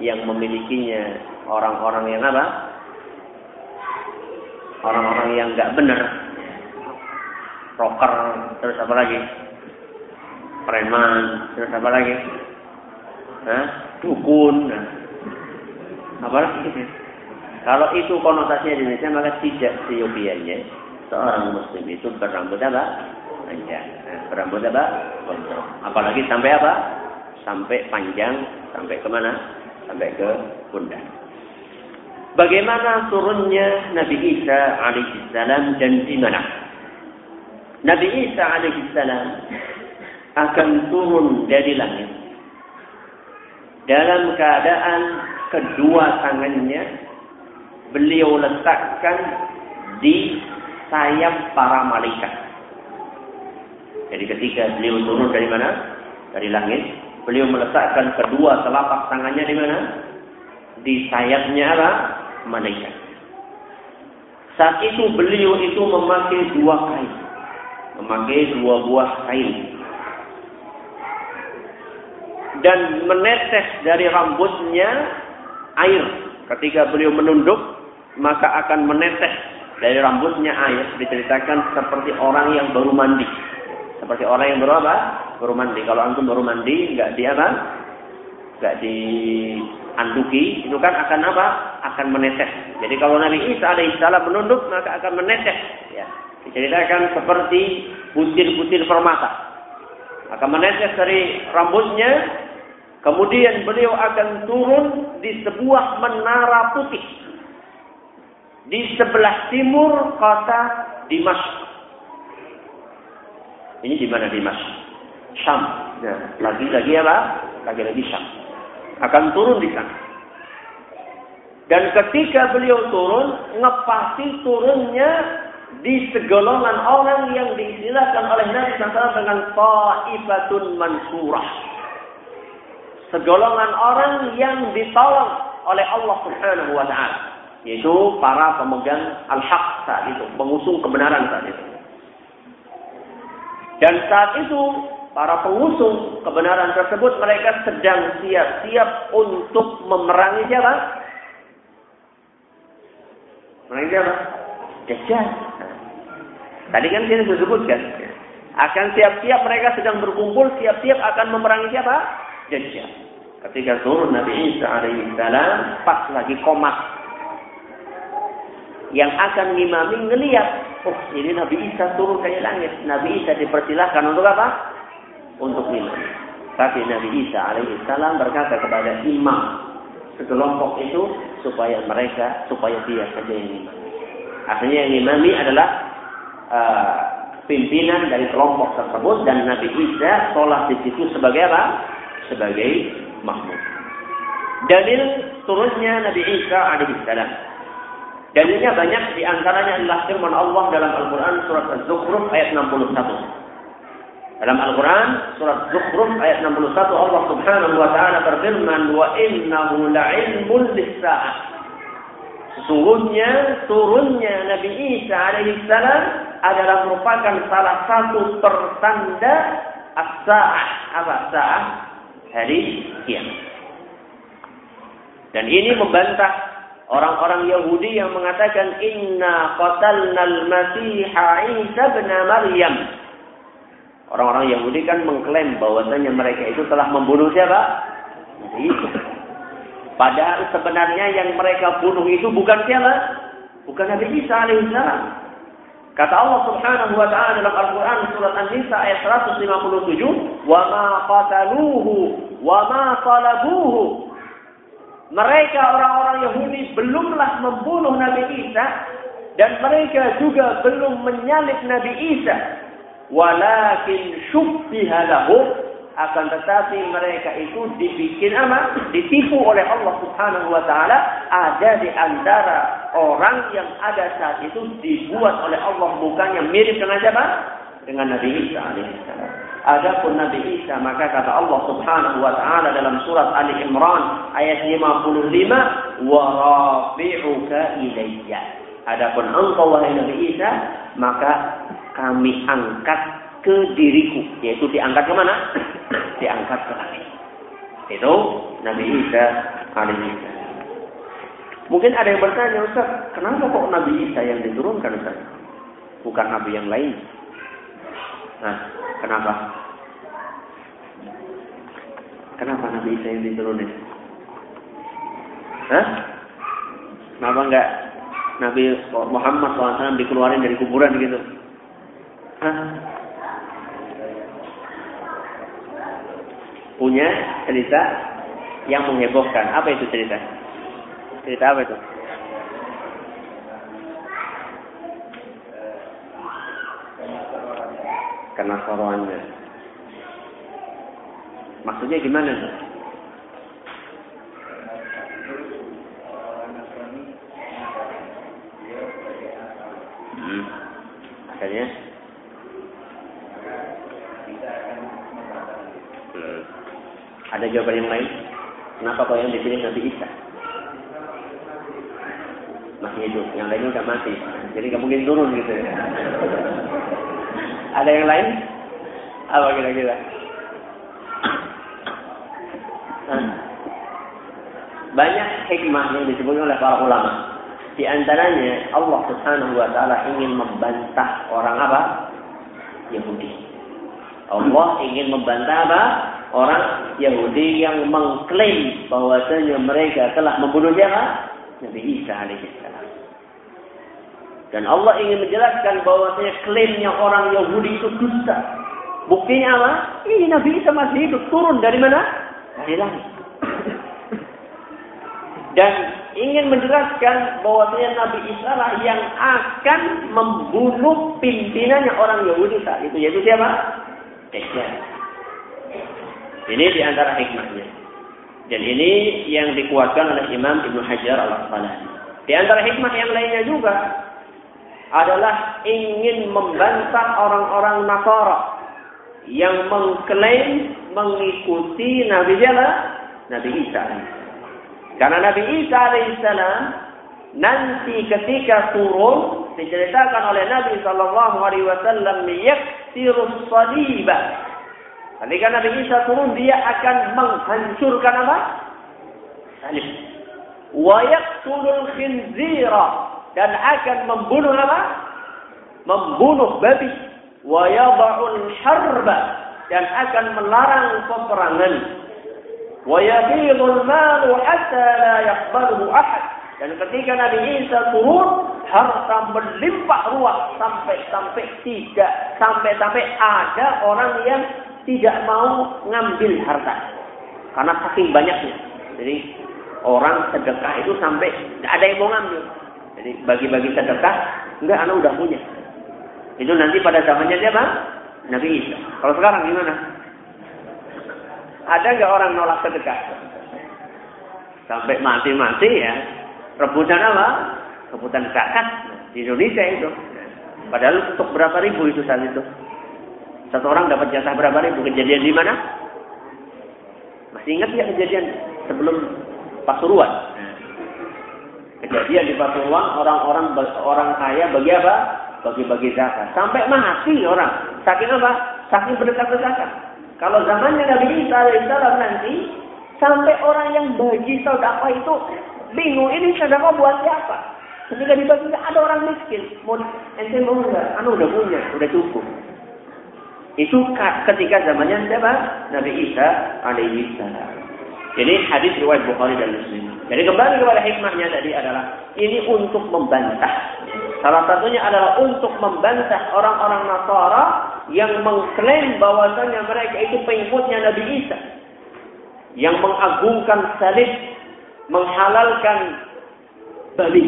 yang memilikinya orang-orang yang apa? Orang-orang yang nggak benar, rocker, terus apa lagi? Preman, terus apa lagi? Hah? Dukun, nah. apa lagi? Kalau itu konotasinya di Indonesia maka tidak seyogianya seorang muslim itu berambut apa? Panjang. Berambut apa? Gondrong. Apalagi sampai apa? Sampai panjang, sampai ke mana? Sampai ke pundak. Bagaimana turunnya Nabi Isa alaihissalam dan di mana? Nabi Isa alaihissalam akan turun dari langit dalam keadaan kedua tangannya beliau letakkan di sayap para malaikat. Jadi ketika beliau turun dari mana? Dari langit, beliau meletakkan kedua telapak tangannya di mana? Di sayapnya apa? Malaikat. Saat itu beliau itu memakai dua kain. Memakai dua buah kain. Dan menetes dari rambutnya air. Ketika beliau menunduk, maka akan menetes dari rambutnya air diceritakan seperti orang yang baru mandi. Seperti orang yang baru apa? Baru mandi. Kalau antum baru mandi, nggak di apa? Nggak dianduki, itu kan akan apa? Akan menetes. Jadi kalau Nabi Isa alaihissalam menunduk, maka akan menetes. Ya. Diceritakan seperti butir-butir permata. Akan menetes dari rambutnya, kemudian beliau akan turun di sebuah menara putih di sebelah timur kota Dimas. Ini di mana Dimas? Syam. Nah, lagi-lagi apa? Lagi-lagi Syam. Akan turun di sana. Dan ketika beliau turun, ngepasti turunnya di segolongan orang yang diistilahkan oleh Nabi SAW dengan Ta'ifatun Mansurah. Segolongan orang yang ditolong oleh Allah Subhanahu wa taala yaitu para pemegang al-haq saat itu, pengusung kebenaran saat itu. Dan saat itu para pengusung kebenaran tersebut mereka sedang siap-siap untuk memerangi siapa? Memerangi siapa? Dajjal. Tadi kan kita sudah sebutkan. Akan siap-siap mereka sedang berkumpul, siap-siap akan memerangi siapa? Dajjal. Ketika turun Nabi Isa alaihissalam pas lagi komat yang akan ngimami ngeliat, oh ini Nabi Isa turun dari langit. Nabi Isa dipersilahkan untuk apa? Untuk ngimami. Tapi Nabi Isa alaihissalam berkata kepada imam sekelompok itu supaya mereka, supaya dia saja yang ngimami. Artinya yang ngimami adalah uh, pimpinan dari kelompok tersebut dan Nabi Isa sholat di situ sebagai apa? Sebagai makmum. Dalil turunnya Nabi Isa alaihissalam. Dalilnya banyak di antaranya adalah firman Allah dalam Al-Quran surat Az-Zukhruf ayat 61. Dalam Al-Quran surat Zukhruf ayat 61 Allah Subhanahu wa taala berfirman innahu la'ilmun lis-sa'ah. Sesungguhnya turunnya Nabi Isa alaihissalam adalah merupakan salah satu pertanda as-sa'ah. Apa sa'ah? Hari kiamat. Dan ini membantah Orang-orang Yahudi yang mengatakan inna qatalnal masiha Isa bin Maryam. Orang-orang Yahudi kan mengklaim bahwasanya mereka itu telah membunuh siapa? Isa. Padahal sebenarnya yang mereka bunuh itu bukan siapa? Bukan Nabi Isa alaihissalam. Kata Allah Subhanahu wa taala dalam Al-Qur'an surat An-Nisa ayat 157, "Wa ma qataluhu wa ma salabuhu mereka orang-orang Yahudi belumlah membunuh Nabi Isa dan mereka juga belum menyalib Nabi Isa. Walakin syubbiha lahum akan tetapi mereka itu dibikin apa? Ditipu oleh Allah Subhanahu wa taala ada di antara orang yang ada saat itu dibuat oleh Allah bukannya mirip dengan siapa? Dengan Nabi Isa alaihissalam. Adapun Nabi Isa maka kata Allah Subhanahu wa taala dalam surat Ali Imran ayat 55 wa rafi'uka ilayya. Adapun engkau wahai Nabi Isa maka kami angkat ke diriku, yaitu diangkat ke mana? diangkat ke langit. Itu Nabi Isa alaihissalam. Mungkin ada yang bertanya, Ustaz, kenapa kok Nabi Isa yang diturunkan Ustaz? Bukan Nabi yang lain. Nah, kenapa? Kenapa Nabi Isa yang diturunin? Hah? Kenapa enggak Nabi Muhammad SAW dikeluarin dari kuburan gitu? Hah? punya cerita yang menghebohkan. Apa itu cerita? Cerita apa itu? Karena soroannya. Maksudnya gimana? Jawaban yang lain? Kenapa kau yang dipilih Nabi Isa? Masih hidup, yang lainnya udah mati. Jadi nggak mungkin turun gitu. Ya. Ada yang lain? Apa kira-kira? Banyak hikmah yang disebutkan oleh para ulama. Di antaranya Allah Subhanahu wa taala ingin membantah orang apa? Yahudi. Allah ingin membantah apa? Orang Yahudi yang mengklaim bahwasanya mereka telah membunuh siapa? Nabi Isa alaihissalam. Dan Allah ingin menjelaskan bahwasanya klaimnya orang Yahudi itu dusta. Buktinya apa? Ini Nabi Isa masih hidup. Turun dari mana? Dari langit. Dan ingin menjelaskan bahwasanya Nabi Isa lah yang akan membunuh pimpinannya orang Yahudi saat itu. Yaitu siapa? Dajjal. Ini di antara hikmahnya. Dan ini yang dikuatkan oleh Imam Ibnu Hajar al-Asqalani. Di antara hikmah yang lainnya juga adalah ingin membantah orang-orang Nasara yang mengklaim mengikuti Nabi Jala, Nabi Isa. Karena Nabi Isa alaihissalam nanti ketika turun diceritakan oleh Nabi Shallallahu Alaihi Wasallam yaksirus salibah Ketika Nabi Isa turun, dia akan menghancurkan apa? Salib. Wa yaqtulul khinzira dan akan membunuh apa? Membunuh babi. Wa yadha'ul harba dan akan melarang peperangan. Wa yafidul malu hatta la yaqbaluhu ahad. Dan ketika Nabi Isa turun, harta melimpah ruah sampai-sampai tidak sampai-sampai ada orang yang tidak mau ngambil harta. Karena saking banyaknya. Jadi orang sedekah itu sampai tidak ada yang mau ngambil. Jadi bagi-bagi sedekah, enggak anak udah punya. Itu nanti pada zamannya siapa? Nabi Isa. Kalau sekarang gimana? Ada nggak orang nolak sedekah? Sampai mati-mati ya. Rebutan apa? Rebutan zakat. Di Indonesia itu. Padahal untuk berapa ribu itu saat itu? Satu orang dapat jatah berapa ribu? Kejadian di mana? Masih ingat ya kejadian sebelum Pasuruan? Kejadian di Pasuruan orang-orang orang kaya bagi apa? Bagi-bagi zakat. Sampai mati orang. Saking apa? Saking berdekat-dekatan. Kalau zamannya Nabi Isa alaihissalam nanti sampai orang yang bagi saudara itu bingung ini saudara buat siapa? Ketika dibagi ada orang miskin, mau ente mau enggak? Anu udah punya, udah cukup. Itu ketika zamannya siapa? Nabi Isa alaihi salam. Jadi hadis riwayat Bukhari dan Muslim. Jadi kembali kepada hikmahnya tadi adalah ini untuk membantah. Salah satunya adalah untuk membantah orang-orang Nasara yang mengklaim bahwasanya mereka itu pengikutnya Nabi Isa. Yang mengagungkan salib, menghalalkan babi.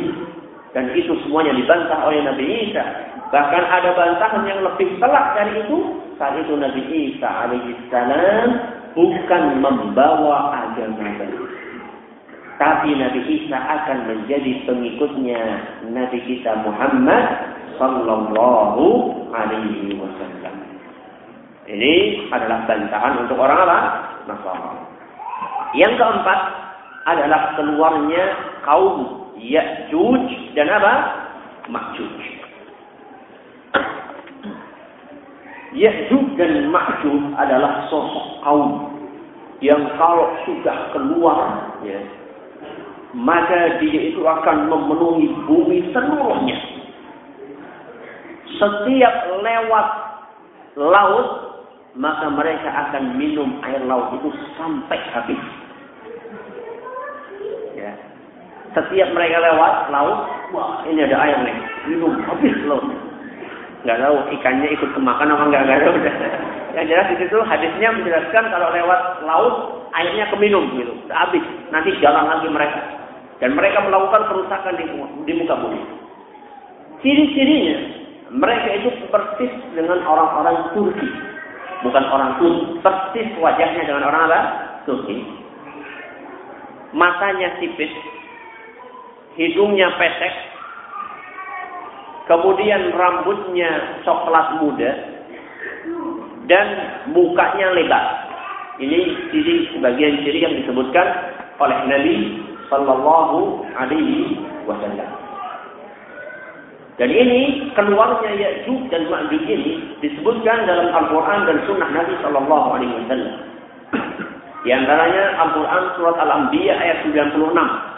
Dan itu semuanya dibantah oleh Nabi Isa. Bahkan ada bantahan yang lebih telak dari itu. Saat itu Nabi Isa alaihissalam bukan membawa agama baru. Tapi Nabi Isa akan menjadi pengikutnya Nabi kita Muhammad sallallahu alaihi wasallam. Ini adalah bantahan untuk orang apa? Nasara. Yang keempat adalah keluarnya kaum Ya'juj dan apa? Ma'juj. Ya'juj dan Ma'juj adalah sosok kaum yang kalau sudah keluar ya, maka dia itu akan memenuhi bumi seluruhnya. Setiap lewat laut, maka mereka akan minum air laut itu sampai habis. Setiap mereka lewat laut, wah ini ada air nih, minum habis laut. Gak tahu ikannya ikut kemakan apa enggak enggak tahu. Yang jelas di situ hadisnya menjelaskan kalau lewat laut airnya keminum gitu, habis. Nanti jalan lagi mereka dan mereka melakukan kerusakan di, di muka bumi. Ciri-cirinya mereka itu persis dengan orang-orang Turki, bukan orang Turki, persis wajahnya dengan orang apa? Turki. Matanya sipit, hidungnya pesek, kemudian rambutnya coklat muda, dan mukanya lebar. Ini ciri sebagian ciri yang disebutkan oleh Nabi Sallallahu Alaihi Wasallam. Dan ini keluarnya Ya'juj dan Ma'juj ini disebutkan dalam Al-Quran dan Sunnah Nabi Sallallahu Alaihi Wasallam. Di antaranya Al-Quran surat Al-Anbiya ayat 96.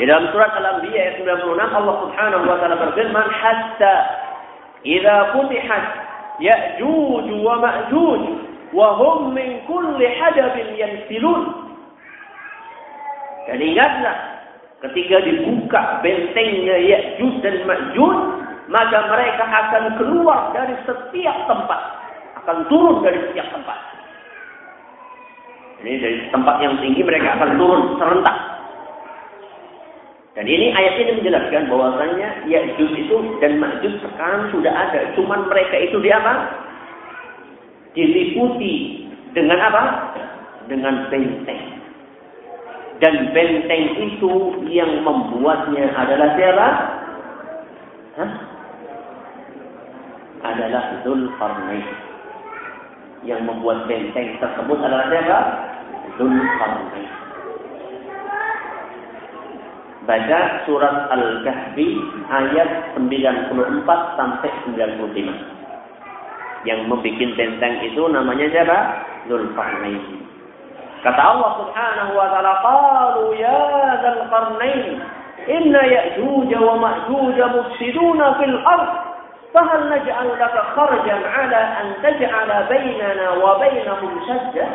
Di dalam surat Al-Anbiya ayat 96 Allah Subhanahu wa taala berfirman hatta idza futihat Ya'juj wa Ma'juj wa hum min kulli hadabin yansilun. Dan ingatlah ketika dibuka bentengnya Ya'juj dan Ma'juj maka mereka akan keluar dari setiap tempat, akan turun dari setiap tempat. Ini dari tempat yang tinggi mereka akan turun serentak. Dan ini ayat ini menjelaskan bahwasanya Ya'juj itu dan Ma'juj sekarang sudah ada. Cuman mereka itu di apa? Diliputi dengan apa? Dengan benteng. Dan benteng itu yang membuatnya adalah siapa? Hah? Adalah Zulkarnain. Yang membuat benteng tersebut adalah siapa? Zulkarnain baca surat Al-Kahfi ayat 94 sampai 95. Yang membuat benteng itu namanya siapa? Zulfarnain. Kata Allah Subhanahu wa taala, "Qalu ya Zulfarnain, inna Ya'juj wa Ma'juj mufsiduna fil ard, fahal naj'al laka kharjan 'ala an taj'ala bainana wa bainahum sadda?"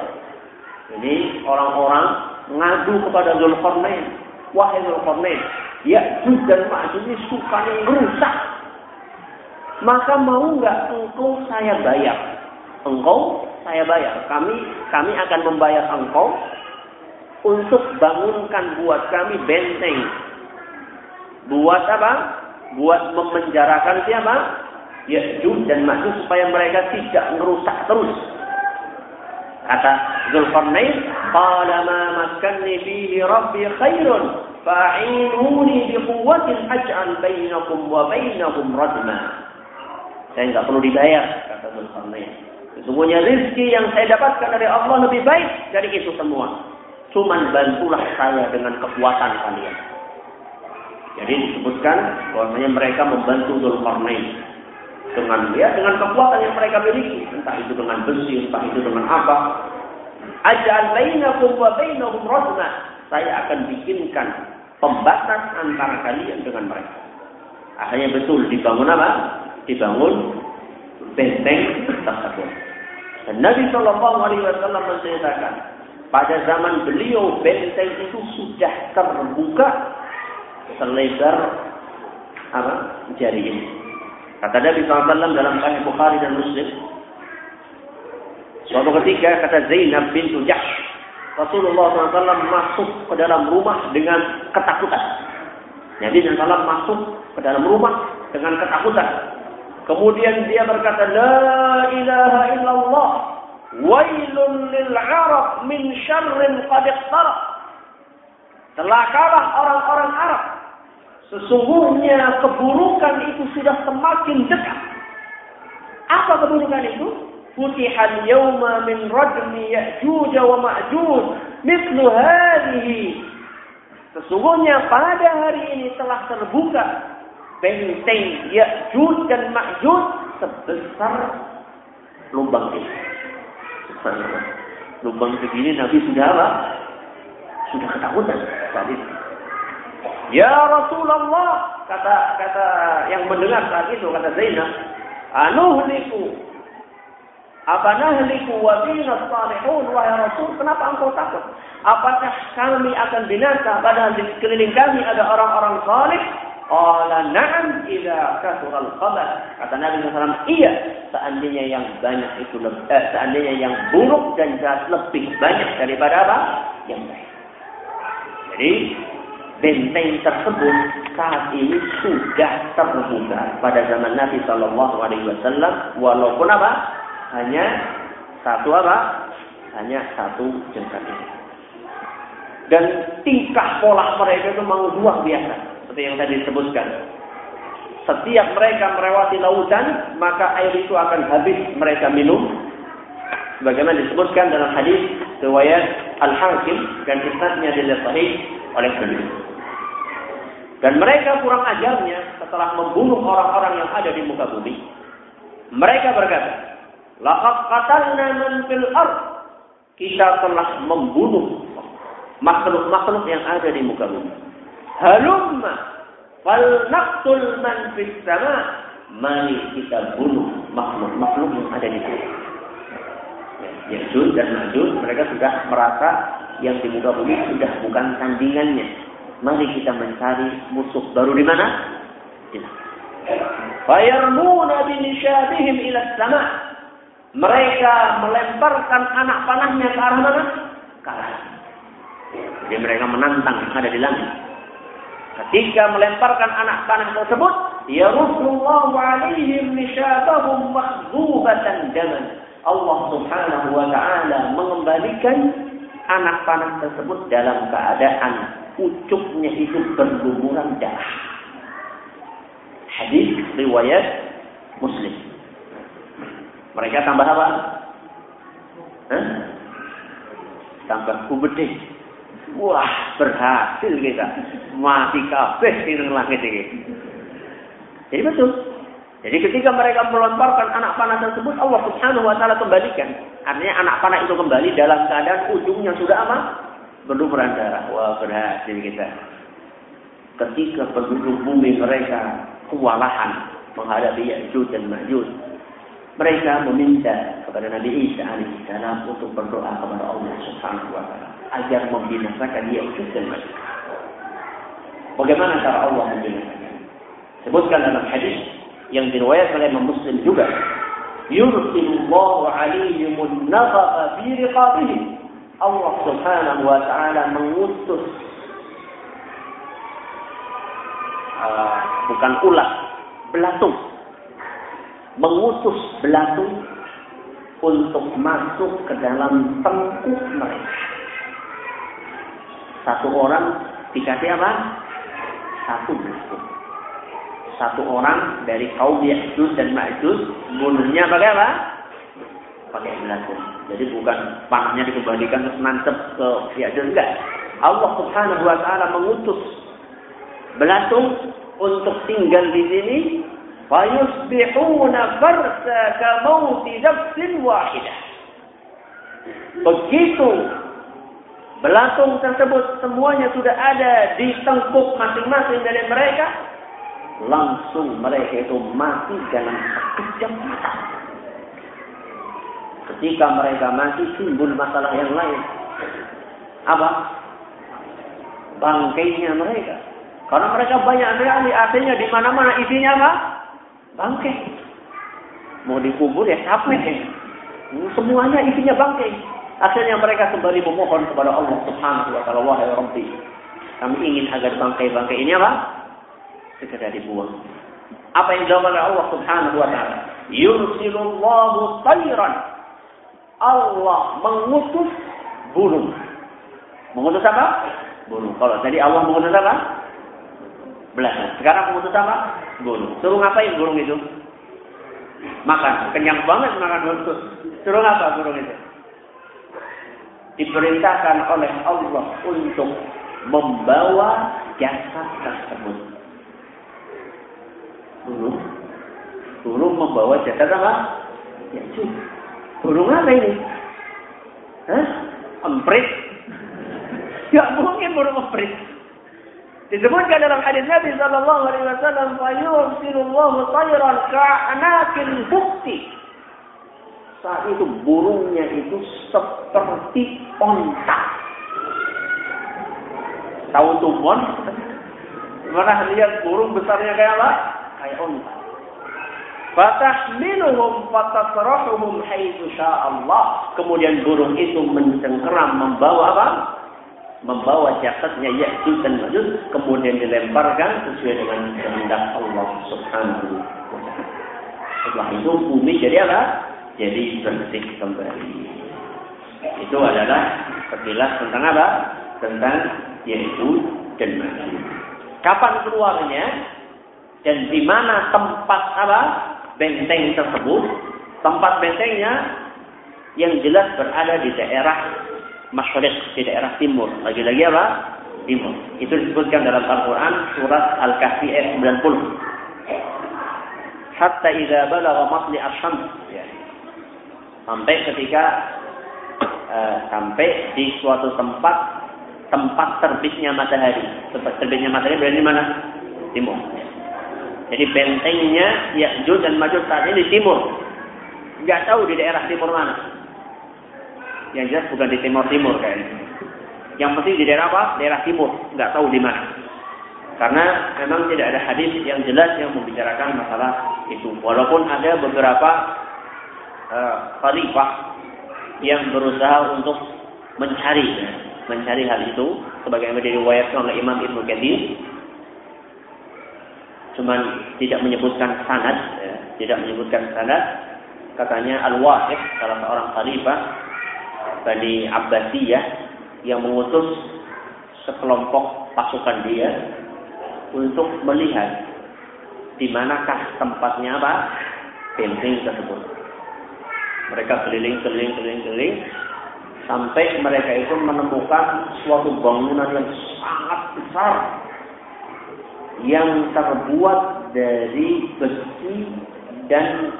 Ini orang-orang ngadu kepada Zulkarnain wahai Zulkarnain, Ya'juj dan Ma'juj ini suka yang rusak. Maka mau nggak engkau saya bayar? Engkau saya bayar. Kami kami akan membayar engkau untuk bangunkan buat kami benteng. Buat apa? Buat memenjarakan siapa? Ya'juj dan Ma'juj supaya mereka tidak merusak terus. Kata Zulkarnain, "Qala ma makkanni fihi rabbi khairun, fa'inuni biquwwatin aj'al bainakum wa bainahum radma." Saya enggak perlu dibayar, kata Zulkarnain. Sesungguhnya rezeki yang saya dapatkan dari Allah lebih baik dari itu semua. Cuman bantulah saya dengan kekuatan kalian. Jadi disebutkan bahwasanya mereka membantu Zulkarnain dengan ya dengan kekuatan yang mereka miliki, entah itu dengan besi, entah itu dengan apa. Ajal bainakum wa bainahum radna. Saya akan bikinkan pembatas antara kalian dengan mereka. Akhirnya betul dibangun apa? Dibangun benteng tersebut. Dan Nabi Shallallahu Alaihi Wasallam menceritakan pada zaman beliau benteng itu sudah terbuka selebar apa jari ini. Kata Nabi SAW dalam Sahih Bukhari dan Muslim, suatu ketika kata Zainab bintu Jahsh Rasulullah SAW masuk ke dalam rumah dengan ketakutan. Nabi SAW masuk ke dalam rumah dengan ketakutan. Kemudian dia berkata, La ilaha illallah, wailun lil Arab min syarrin qad Telah kalah orang-orang Arab. Sesungguhnya keburukan itu sudah semakin dekat. Apa keburukan itu? Futihal yawma min rajmi ya'juj wa ma'juj mithlu hadhihi. Sesungguhnya pada hari ini telah terbuka benteng Ya'juj dan Ma'juj sebesar lubang ini. Lubang segini Nabi sudah apa? Sudah ketakutan saat. Ya Rasulullah, kata kata yang mendengar saat itu kata Zainab, anuhliku apa nahliku wa bina salihun wahai Rasul, kenapa engkau takut? Apakah kami akan binasa padahal di sekeliling kami ada orang-orang salih? Qala na'am idza kasura al-khabar. Kata Nabi SAW, iya, seandainya yang banyak itu lebih, eh, seandainya yang buruk dan jahat lebih banyak daripada apa? Yang baik. Jadi benteng tersebut saat ini sudah terbuka pada zaman Nabi Shallallahu Alaihi Wasallam walaupun apa hanya satu apa? Hanya satu jengkal ini. Dan tingkah pola mereka itu memang luar biasa. Seperti yang tadi disebutkan. Setiap mereka melewati lautan, maka air itu akan habis mereka minum. Bagaimana disebutkan dalam hadis riwayat Al-Hakim dan isnadnya dilihat sahih oleh beliau. Dan mereka kurang ajarnya setelah membunuh orang-orang yang ada di muka bumi. Mereka berkata, Laqad qatalna man fil ard. Kita telah membunuh makhluk-makhluk yang ada di muka bumi. Halumma fal naqtul man fis sama. Mari kita bunuh makhluk-makhluk yang ada di bumi. Ya, Ya'juj dan Ma'juj mereka sudah merasa yang di muka bumi sudah bukan tandingannya. Mari kita mencari musuh baru di mana? Fayarmuna binishabihim ila sama mereka melemparkan anak panahnya ke arah mana? Ke arah. Jadi mereka menantang yang ada di langit. Ketika melemparkan anak panah tersebut, ya Rasulullah alaihim nisyabahum mahzubatan daman. Allah subhanahu wa ta'ala mengembalikan anak panah tersebut dalam keadaan ucupnya itu berlumuran darah. Hadis riwayat Muslim. Mereka tambah apa? Hah? Tambah kubedih. Wah, berhasil kita. Mati kabeh di langit ini. Jadi betul. Jadi ketika mereka melontarkan anak panah tersebut, Allah Subhanahu wa taala kembalikan. Artinya anak panah itu kembali dalam keadaan ujungnya sudah apa? Berlumuran darah. Wah, berhasil kita. Ketika penduduk bumi mereka kewalahan menghadapi Ya'juj dan Ma'juj, mereka meminta kepada Nabi Isa alaihissalam untuk berdoa kepada Allah Subhanahu wa taala agar membinasakan Ya'juj dan Ma'juj. Bagaimana cara Allah membinasakan? Sebutkan dalam hadis yang diriwayatkan oleh Muslim juga. Yursilullahu alaihimun nafaqa fi riqabihim. Allah Subhanahu wa taala mengutus uh, bukan ulat, belatung mengutus belatung untuk masuk ke dalam tengkuk mereka. Satu orang dikasih apa? Satu belatung. Satu orang dari kaum Ya'juj dan Ma'juj bunuhnya pakai apa? Pakai belatung. Jadi bukan panahnya dikembalikan terus nancep ke Ya'juj enggak. Allah Subhanahu wa taala mengutus belatung untuk tinggal di sini Fayusbihuna farsa kamauti nafsin wahidah. Begitu belatung tersebut semuanya sudah ada di tengkuk masing-masing dari mereka, langsung mereka itu mati dalam sekejap mata. Ketika mereka mati timbul masalah yang lain. Apa? Bangkainya mereka. Karena mereka banyak sekali, artinya di mana-mana isinya apa? bangkai. Mau dikubur ya capek ya. Semuanya isinya bangkai. Akhirnya mereka kembali memohon kepada Allah Subhanahu wa taala, "Wahai Rabbi, kami ingin agar bangkai-bangkai ini apa? Segera dibuang." Apa yang dilakukan Allah Subhanahu wa taala? Yursilullahu tayran. Allah mengutus burung. Mengutus apa? Burung. Kalau tadi Allah mengutus apa? Belasan. Sekarang mengutus apa? Burung. Suruh ngapain burung itu? Makan. Kenyang banget makan burung. Suruh apa burung itu? Diperintahkan oleh Allah untuk membawa jasad tersebut. Burung. Burung membawa jasad apa? Ya, burung apa ini? Hah? Emprit? Gak mungkin burung emprit. Disebutkan dalam hadis Nabi Sallallahu Alaihi Wasallam, "Fayursilullahu tayran ka'anakil bukti." Saat itu burungnya itu seperti onta. Tahu tumbon? Mana lihat burung besarnya kayak apa? Kayak onta. Fatahmiluhum fatasrahuhum haitsu Allah. Kemudian burung itu mencengkeram membawa apa? Membawa jasadnya Ya'juj dan Ma'juj kemudian dilemparkan sesuai dengan kehendak Allah Subhanahu wa taala. Setelah itu bumi jadi apa? Jadi bersih kembali. Itu adalah sekilas tentang apa? Tentang Ya'juj dan Ma'juj. Kapan keluarnya? Dan di mana tempat apa? benteng tersebut, tempat bentengnya yang jelas berada di daerah Masyriq, di daerah timur. Lagi-lagi apa? Timur. Itu disebutkan dalam Al-Quran surat Al-Kahfi ayat 90. Hatta idza balagha matli asy-syams. Ya. Sampai ketika uh, sampai di suatu tempat tempat terbitnya matahari. Tempat terbitnya matahari berada di mana? Timur. Jadi bentengnya Ya'juj dan Ma'juj saat ini di timur. Nggak tahu di daerah timur mana. Yang jelas bukan di timur-timur kayaknya. Yang penting di daerah apa? Daerah timur. Nggak tahu di mana. Karena memang tidak ada hadis yang jelas yang membicarakan masalah itu. Walaupun ada beberapa uh, yang berusaha untuk mencari ya, mencari hal itu sebagaimana diriwayatkan oleh Imam Ibnu Katsir cuman tidak menyebutkan sanad, ya, tidak menyebutkan sanad. Katanya Al-Wahid, salah seorang khalifah Bani Abbasiyah yang mengutus sekelompok pasukan dia untuk melihat di manakah tempatnya apa benteng tersebut. Mereka keliling, keliling, keliling, keliling sampai mereka itu menemukan suatu bangunan yang sangat besar yang terbuat dari besi dan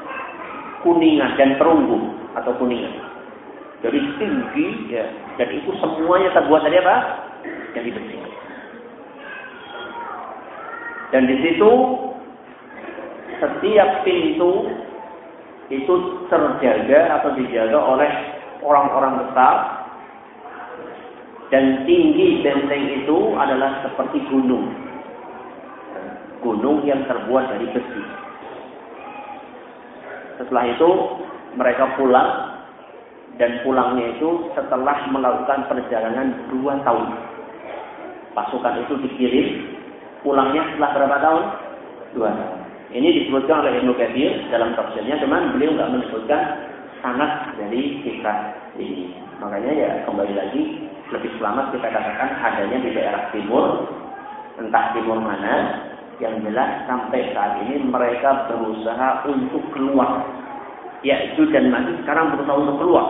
kuningan dan perunggu atau kuningan. Dari tinggi ya dan itu semuanya terbuat dari apa? Dari besi. Dan di situ setiap pintu itu terjaga atau dijaga oleh orang-orang besar dan tinggi benteng itu adalah seperti gunung gunung yang terbuat dari besi. Setelah itu mereka pulang dan pulangnya itu setelah melakukan perjalanan dua tahun. Pasukan itu dikirim, pulangnya setelah berapa tahun? Dua tahun. Ini disebutkan oleh Ibnu Katsir dalam tafsirnya, cuman beliau nggak menyebutkan sangat dari kisah ini. Makanya ya kembali lagi lebih selamat kita katakan adanya di daerah timur, entah timur mana, yang jelas sampai saat ini mereka berusaha untuk keluar. Yaitu dan Ma'juj sekarang berusaha untuk keluar.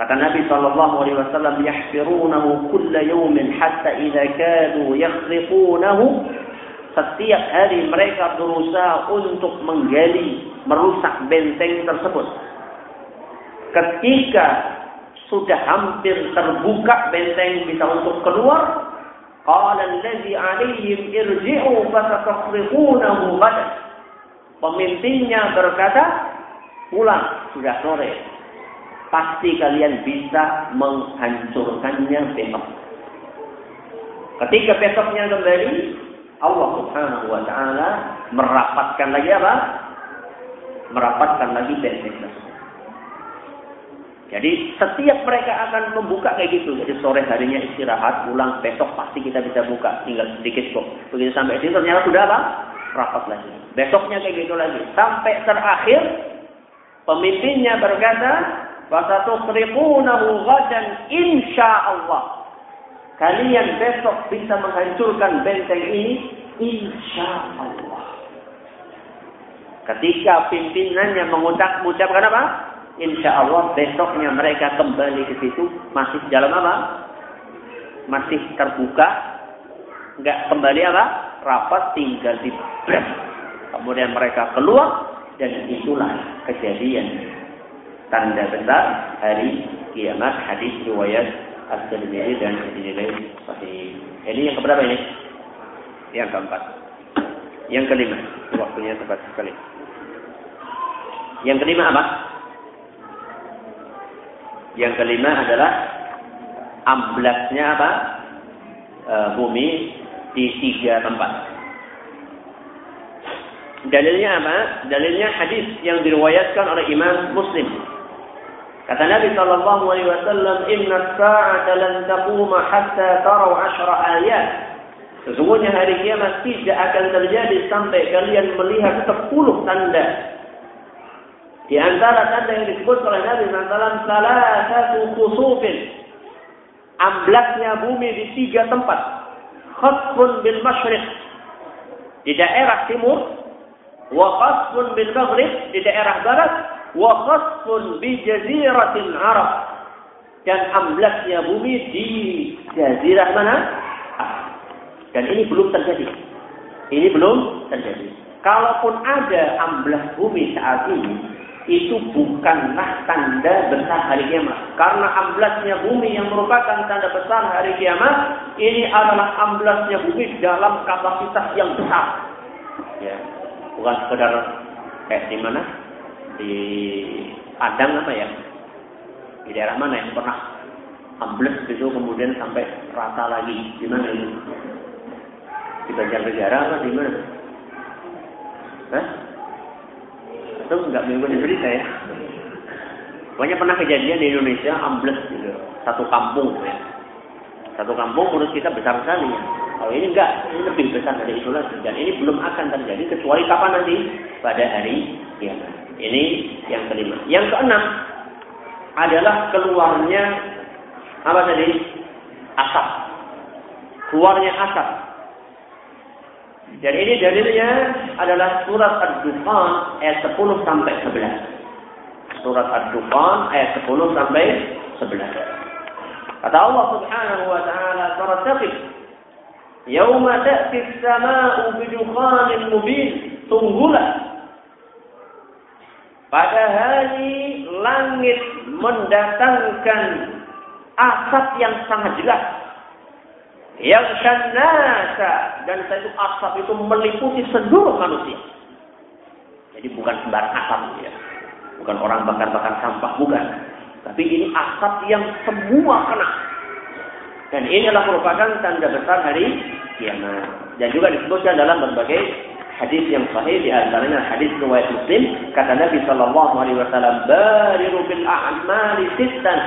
Kata Nabi sallallahu alaihi wasallam, "Yahfirunahu kulla yawmin hatta idza kadu yakhriqunahu." Setiap hari mereka berusaha untuk menggali, merusak benteng tersebut. Ketika sudah hampir terbuka benteng bisa untuk keluar, Qala allazi alaihim irji'u fasatakhriqunahu ghadan. Pemimpinnya berkata, pulang, sudah sore. Pasti kalian bisa menghancurkannya besok. Ketika besoknya kembali, Allah Subhanahu wa taala merapatkan lagi apa? Merapatkan lagi benteng tersebut. Jadi setiap mereka akan membuka kayak gitu. Jadi sore harinya istirahat, pulang, besok pasti kita bisa buka. Tinggal sedikit kok. Begitu sampai sini ternyata sudah apa? Rapat lagi. Besoknya kayak gitu lagi. Sampai terakhir pemimpinnya berkata, "Wasatukhriqunahu ghadan insyaallah." Kalian besok bisa menghancurkan benteng ini insya Allah. Ketika pimpinannya mengucap, mengucapkan apa? Insya Allah besoknya mereka kembali ke situ masih dalam apa? Masih terbuka, nggak kembali apa? Rapat tinggal di Kemudian mereka keluar dan itulah kejadian tanda besar hari kiamat hadis riwayat At-Tirmidzi dan dinilai sahih. Ini yang keberapa ini? Yang keempat. Yang kelima. Waktunya tepat sekali. Yang kelima apa? Yang kelima adalah amblasnya apa? E, bumi di tiga tempat. Dalilnya apa? Dalilnya hadis yang diriwayatkan oleh Imam Muslim. Kata Nabi sallallahu alaihi wasallam, "Inna as-sa'ata lan taquma hatta taraw 'ashra ayat." Sesungguhnya hari kiamat tidak akan terjadi sampai kalian melihat sepuluh tanda di antara tanda yang disebut oleh Nabi SAW, salah satu khusufin. Amblaknya bumi di tiga tempat. Khasfun bil masyriq. Di daerah timur. Wa khasfun bil maghrib. Di daerah barat. Wa khasfun bi jaziratin Arab. Dan amblaknya bumi di jazirah mana? Dan ini belum terjadi. Ini belum terjadi. Kalaupun ada amblas bumi saat ini, itu bukanlah tanda besar hari kiamat. Karena amblasnya bumi yang merupakan tanda besar hari kiamat, ini adalah amblasnya bumi dalam kapasitas yang besar. Ya, bukan sekedar kayak di mana? Di Padang apa ya? Di daerah mana yang pernah ambles itu kemudian sampai rata lagi? Di mana ini? Di Banjarnegara apa di mana? Hah? Itu nggak mengikuti berita ya. Banyak pernah kejadian di Indonesia ambles gitu, satu kampung ya. Satu kampung menurut kita besar sekali ya. Kalau ini enggak, ini lebih besar dari itu lagi. Dan ini belum akan terjadi kecuali kapan nanti? Pada hari kiamat. Ini yang kelima. Yang keenam adalah keluarnya apa tadi? Asap. Keluarnya asap dan ini dalilnya adalah surat Ad-Dukhan ayat 10 sampai 11. Surat Ad-Dukhan ayat 10 sampai 11. Kata Allah Subhanahu wa taala, "Farataqib yauma ta'ti as-samaa'u bidukhanin mubin." Tunggulah pada hari langit mendatangkan asap yang sangat jelas yang syannasa dan saya itu asap itu meliputi seluruh manusia. Jadi bukan sembarang asap ya. Bukan orang bakar-bakar sampah, bukan. Tapi ini asap yang semua kena. Dan ini adalah merupakan tanda besar hari kiamat. Dan juga disebutkan dalam berbagai hadis yang sahih di antaranya hadis riwayat Muslim kata Nabi sallallahu alaihi wasallam bariru bil a'mali sittan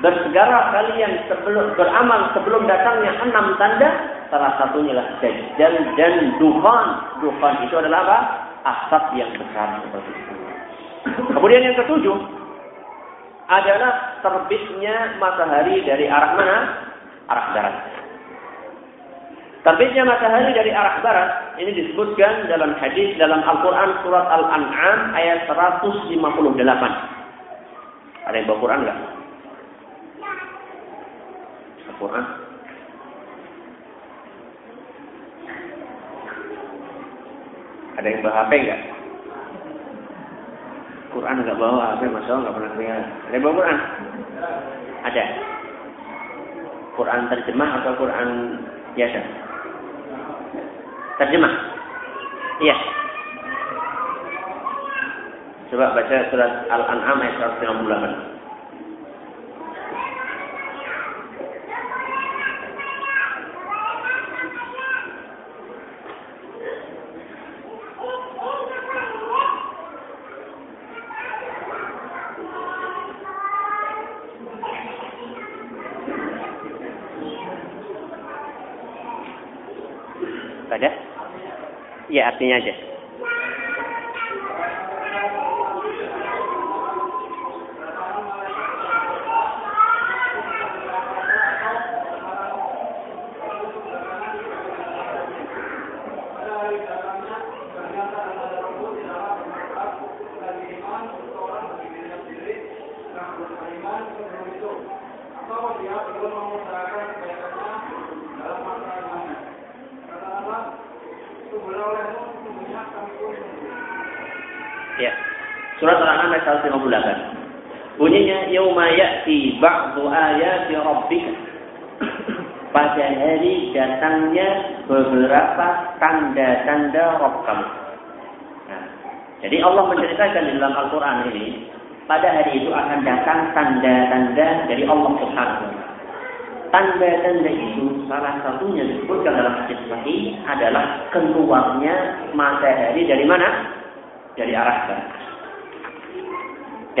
Bersegera kalian sebelum beramal sebelum datangnya enam tanda. Salah satunya adalah dajjal dan duhan. Duhan itu adalah apa? Asap yang besar seperti itu. Kemudian yang ketujuh adalah terbitnya matahari dari arah mana? Arah barat. Terbitnya matahari dari arah barat ini disebutkan dalam hadis dalam Al-Quran surat Al-An'am ayat 158. Ada yang bawa Quran nggak? Quran? Ada yang bawa HP enggak? Quran enggak bawa HP, masya Allah enggak pernah lihat. Ada yang bawa Quran? Ada. Quran terjemah atau Quran biasa? Terjemah? Iya. Coba baca surat Al-An'am ayat pada ya? Iya, artinya aja. Surat Al-An'am ayat 158. Bunyinya yauma ya'ti ba'du ayati rabbika. Pada hari datangnya beberapa tanda-tanda Rabb. Nah, jadi Allah menceritakan di dalam Al-Quran ini, pada hari itu akan datang tanda-tanda dari Allah Subhanahu Tanda-tanda itu salah satunya disebutkan dalam hadis sahih adalah keluarnya matahari dari mana? Dari arah barat.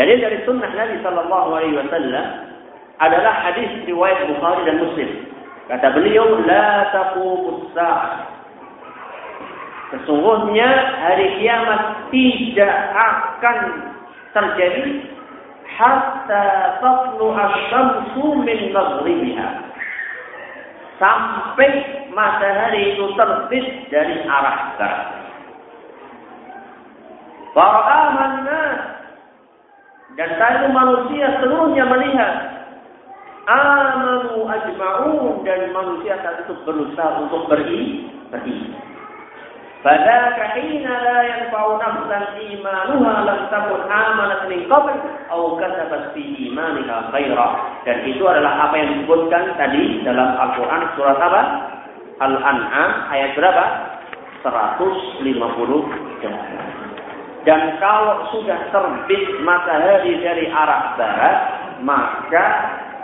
Jadi dari sunnah Nabi Shallallahu Alaihi Wasallam adalah hadis riwayat Bukhari dan Muslim. Kata beliau, la taqumus Sesungguhnya hari kiamat tidak akan terjadi hatta tatlu asy-syamsu min maghribiha. Sampai matahari itu terbit dari arah barat. Fara'aman dan tadi manusia seluruhnya melihat amanu ajma'un dan manusia saat itu berusaha untuk beri beri. Pada kahina la yanfa'u nafsan imanuha lam takun amanat min qabl aw kasabat fi imaniha khaira. Dan itu adalah apa yang disebutkan tadi dalam Al-Qur'an surat apa? Al-An'am ayat berapa? 158. Dan kalau sudah terbit matahari dari arah barat, maka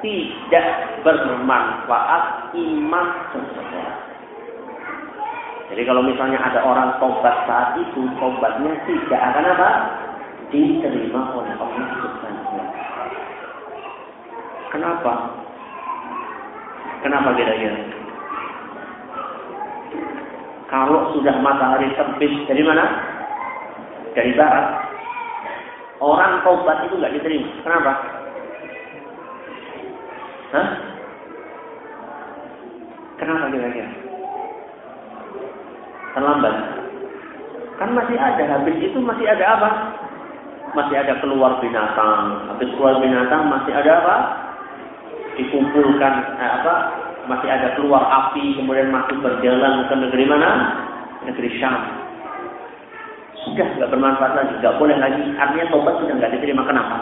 tidak bermanfaat iman seseorang. Jadi kalau misalnya ada orang tobat saat itu, tobatnya tidak akan apa? Diterima oleh Allah Subhanahu Kenapa? Kenapa kira-kira? Kalau sudah matahari terbit dari mana? Dari barat. Orang tobat itu nggak diterima. Kenapa? Hah? Kenapa kira-kira? terlambat. Kan masih ada, habis itu masih ada apa? Masih ada keluar binatang. Habis keluar binatang masih ada apa? Dikumpulkan eh, apa? Masih ada keluar api, kemudian masih berjalan ke negeri mana? Negeri Syam. Sudah nggak bermanfaat lagi, nggak boleh lagi. Artinya tobat sudah nggak diterima. Kenapa?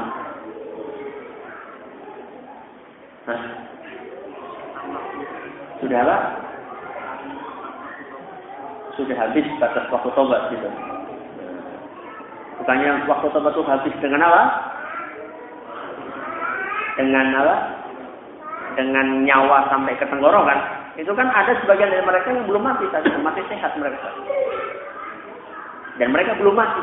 Hah? Sudah apa? sudah habis batas waktu tobat gitu. Bukannya waktu tobat itu habis dengan apa? Dengan apa? Dengan nyawa sampai ke tenggorokan. Itu kan ada sebagian dari mereka yang belum mati tadi, masih sehat mereka. Dan mereka belum mati.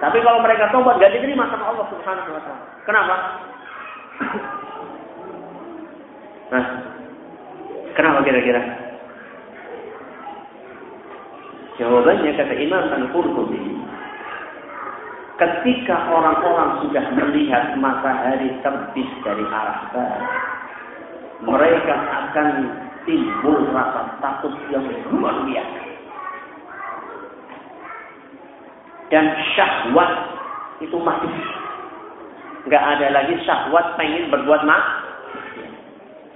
Tapi kalau mereka tobat gak diterima sama Allah Subhanahu wa taala. Kenapa? Nah, kenapa kira-kira? Jawabannya kata Imam Al-Qurtubi, ketika orang-orang sudah melihat matahari terbit dari arah barat, mereka akan timbul rasa takut yang luar biasa. Dan syahwat itu mati. Nggak ada lagi syahwat pengen berbuat mak.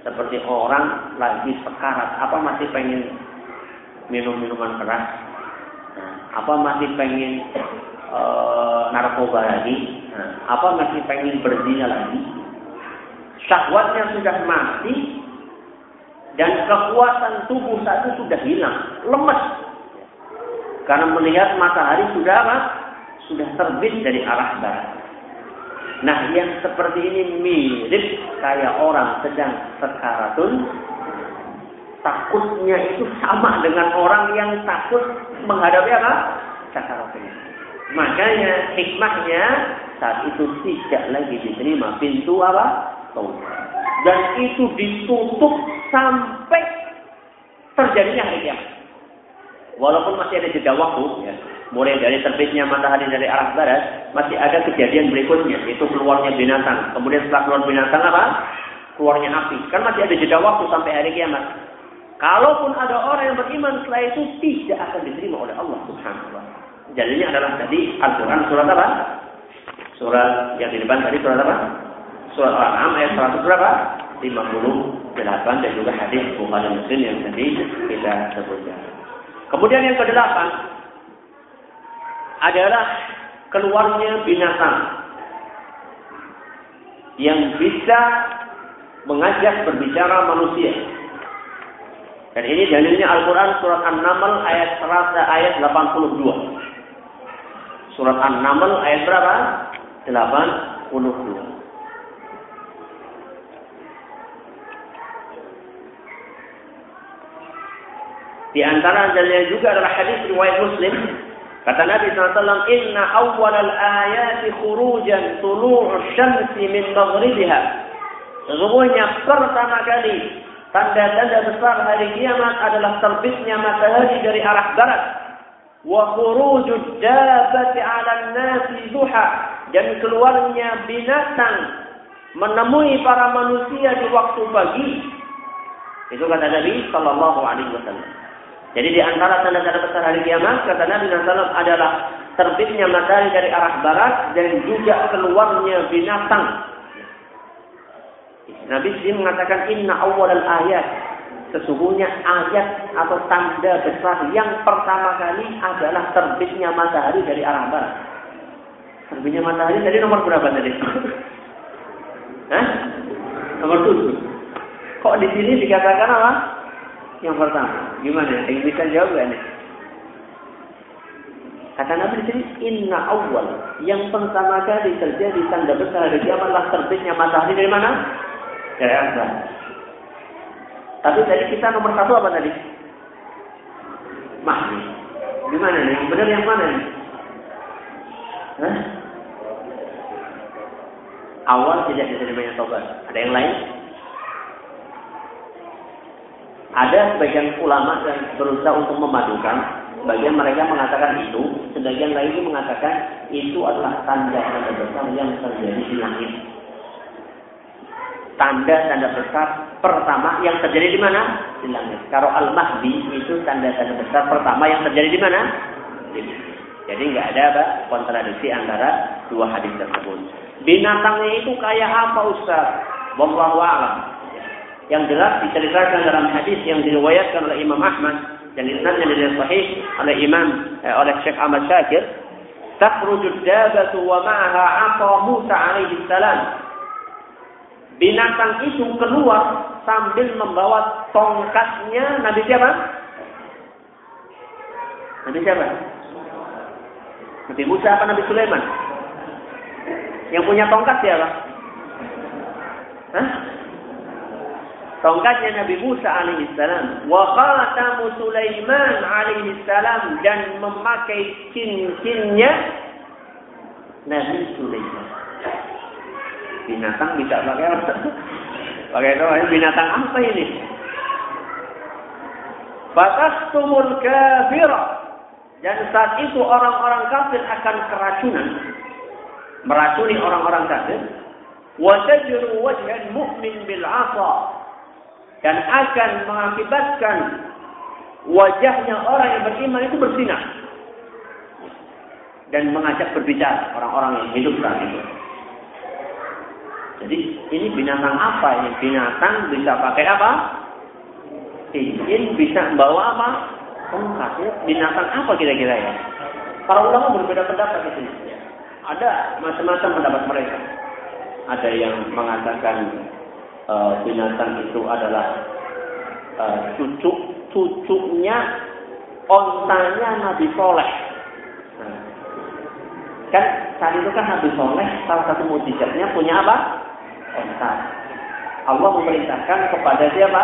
Seperti orang lagi sekarat, apa masih pengen minum minuman keras? apa masih pengen e, narkoba lagi, nah, apa masih pengen berzina lagi, syahwatnya sudah mati dan kekuatan tubuh saat itu sudah hilang, lemes. Karena melihat matahari sudah apa? Sudah terbit dari arah barat. Nah, yang seperti ini mirip kayak orang sedang sekaratun takutnya itu sama dengan orang yang takut menghadapi apa? Sakaratul Makanya hikmahnya saat itu tidak lagi diterima pintu apa? Taubat. Dan itu ditutup sampai terjadinya hari kiamat. Walaupun masih ada jeda waktu, ya, mulai dari terbitnya matahari dari arah barat, masih ada kejadian berikutnya, yaitu keluarnya binatang. Kemudian setelah keluar binatang apa? Keluarnya api. Kan masih ada jeda waktu sampai hari kiamat. Kalaupun ada orang yang beriman setelah itu tidak akan diterima oleh Allah Subhanahu wa Jadinya adalah tadi Al-Quran surat apa? Surat yang di depan tadi surat apa? Surat Al-An'am ayat 100 berapa? 58 dan juga hadis Bukhari Muslim yang tadi kita sebutkan. Kemudian yang kedelapan adalah keluarnya binatang yang bisa mengajak berbicara manusia. Dan ini dalilnya Al-Quran surat An-Naml ayat 100, ayat 82. Surat An-Naml ayat berapa? 82. Di antara dalilnya juga adalah hadis riwayat Muslim. Kata Nabi SAW, Inna awal al-ayati khurujan tulu'u syamsi min maghribiha. Sesungguhnya pertama kali tanda-tanda besar hari kiamat adalah terbitnya matahari dari arah barat. Wa khurujud dabati 'ala nasi duha dan keluarnya binatang menemui para manusia di waktu pagi. Itu kata Nabi sallallahu alaihi wasallam. Jadi di antara tanda-tanda besar hari kiamat, kata Nabi SAW adalah terbitnya matahari dari arah barat dan juga keluarnya binatang. Nabi sendiri mengatakan inna awal ayat. Sesungguhnya ayat atau tanda besar yang pertama kali adalah terbitnya matahari dari arah barat. Terbitnya matahari dari nomor berapa tadi? Hah? Nomor tujuh. Kok di sini dikatakan apa? Yang pertama, gimana? Yang bisa jawab gak nih? Kata Nabi sini, inna awal yang pertama kali terjadi tanda besar dari kiamat terbitnya matahari dari mana? Dari atas. Tapi tadi kita nomor satu apa tadi? Mahdi. Gimana nih? Yang benar yang mana nih? Hah? Awal tidak diterimanya tobat. Ada yang lain? Ada sebagian ulama yang berusaha untuk memadukan, sebagian mereka mengatakan itu, sebagian lainnya mengatakan itu adalah tanda-tanda besar yang terjadi di langit. Tanda-tanda besar pertama yang terjadi di mana? Di langit. Kalau Al-Mahdi itu tanda-tanda besar pertama yang terjadi di mana? Di Jadi nggak ada apa kontradiksi antara dua hadis tersebut. Binatangnya itu kayak apa Ustaz? Wallahu a'lam. Yang jelas diceritakan dalam hadis yang diriwayatkan oleh Imam Ahmad dan isnadnya dari sahih oleh Imam eh, oleh Syekh Ahmad Syakir, takhruju dabatu wa ma'aha 'asa Musa alaihi salam. Binatang itu keluar sambil membawa tongkatnya Nabi siapa? Nabi siapa? Nabi Musa apa Nabi Sulaiman? Yang punya tongkat siapa? Hah? Tongkatnya Nabi Musa alaihissalam wa Sulaiman alaihissalam dan memakai cincinnya Nabi Sulaiman binatang bisa pakai apa? pakai apa? binatang apa ini? Fatastumul kafira dan saat itu orang-orang kafir akan keracunan meracuni orang-orang kafir wa wajhan mu'min bil 'asa dan akan mengakibatkan wajahnya orang yang beriman itu bersinar dan mengajak berbicara orang-orang yang hidup saat itu. Jadi ini binatang apa ini? Binatang bisa pakai apa? Cincin bisa membawa apa? Tongkat. Binatang apa kira-kira ya? Para ulama berbeda pendapat di sini. Ada macam-macam pendapat mereka. Ada yang mengatakan uh, binatang itu adalah uh, cucu cucunya ontanya Nabi Soleh. Nah, kan saat itu kan Nabi Soleh salah satu mujizatnya punya apa? Onta. Allah memerintahkan kepada siapa?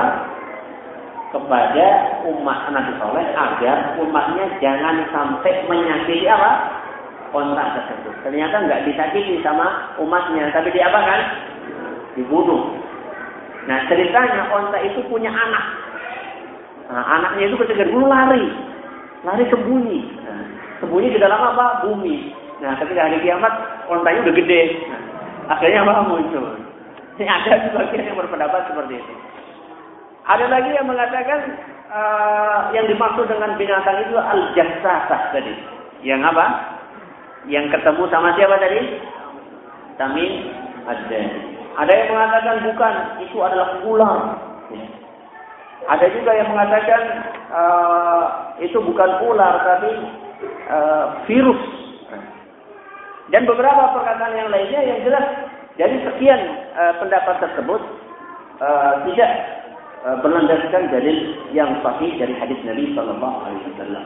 Kepada umat Nabi Soleh agar umatnya jangan sampai menyakiti apa? Onta tersebut. Ternyata nggak disakiti sama umatnya, tapi dia apa kan? Dibunuh. Nah ceritanya onta itu punya anak. Nah, anaknya itu ketika dulu lari. lari sembunyi. Nah, sembunyi di dalam apa? Bumi. Nah, ketika hari kiamat, ontanya udah gede. Nah, akhirnya apa muncul? Ini ada sebagian yang berpendapat seperti itu. Ada lagi yang mengatakan uh, yang dimaksud dengan binatang itu al-jassasah tadi. Yang apa? Yang ketemu sama siapa tadi? Tamim ada. Ada yang mengatakan bukan, itu adalah ular. Ada juga yang mengatakan uh, itu bukan ular tapi uh, virus. Dan beberapa perkataan yang lainnya yang jelas dari sekian uh, pendapat tersebut uh, tidak uh, berlandaskan dalil yang sahih dari hadis Nabi Shallallahu Alaihi Wasallam.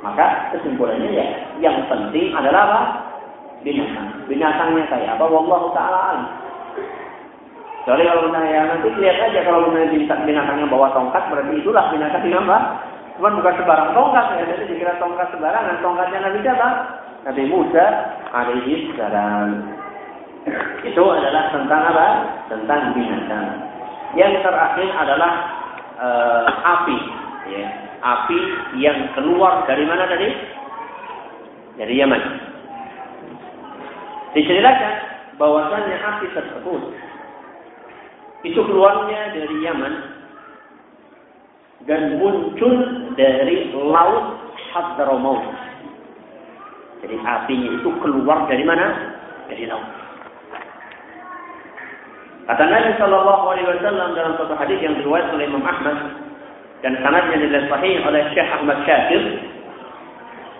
Maka kesimpulannya ya, yang penting adalah apa? Binatang. Binatangnya kayak apa? Wallahu taala. Kecuali kalau misalnya ya, nanti lihat aja kalau misalnya binatangnya bawa tongkat berarti itulah binatang yang apa? Cuman bukan sebarang tongkat ya, jadi dikira tongkat sebarangan. Tongkatnya Nabi siapa? Nabi Musa alaihi salam. Itu adalah tentang apa? Tentang binatang. Yang terakhir adalah uh, api. Ya. Api yang keluar dari mana tadi? Dari Yaman. Diceritakan bahwasannya api tersebut itu keluarnya dari Yaman dan muncul dari laut Hadramaut. Jadi apinya itu keluar dari mana? Dari laut. Kata Nabi Shallallahu Alaihi Wasallam dalam satu hadis yang diriwayatkan oleh Imam Ahmad dan sanadnya dinilai sahih oleh Syekh Ahmad Syakir.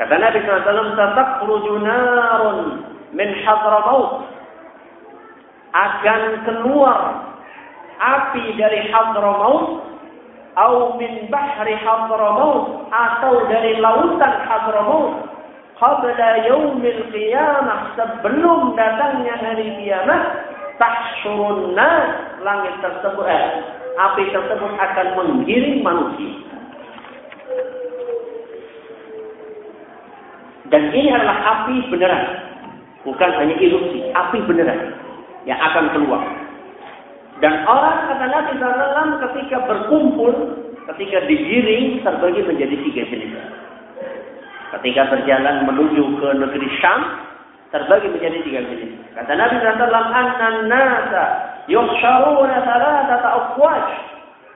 Kata Nabi SAW, "Satakhruju narun min Hadramaut." Akan keluar api dari Hadramaut atau min bahri Hadramaut atau dari lautan Hadramaut qabla yaumil qiyamah sebelum datangnya hari kiamat tahsyurun nas langit tersebut eh, api tersebut akan menggiring manusia. Dan ini adalah api beneran. Bukan hanya ilusi api beneran yang akan keluar dan orang kata Nabi SAW ketika berkumpul, ketika digiring terbagi menjadi tiga jenis. Ketika berjalan menuju ke negeri Syam, terbagi menjadi tiga jenis. Kata Nabi SAW, Annan nasa yukhsharuna salatata afwaj.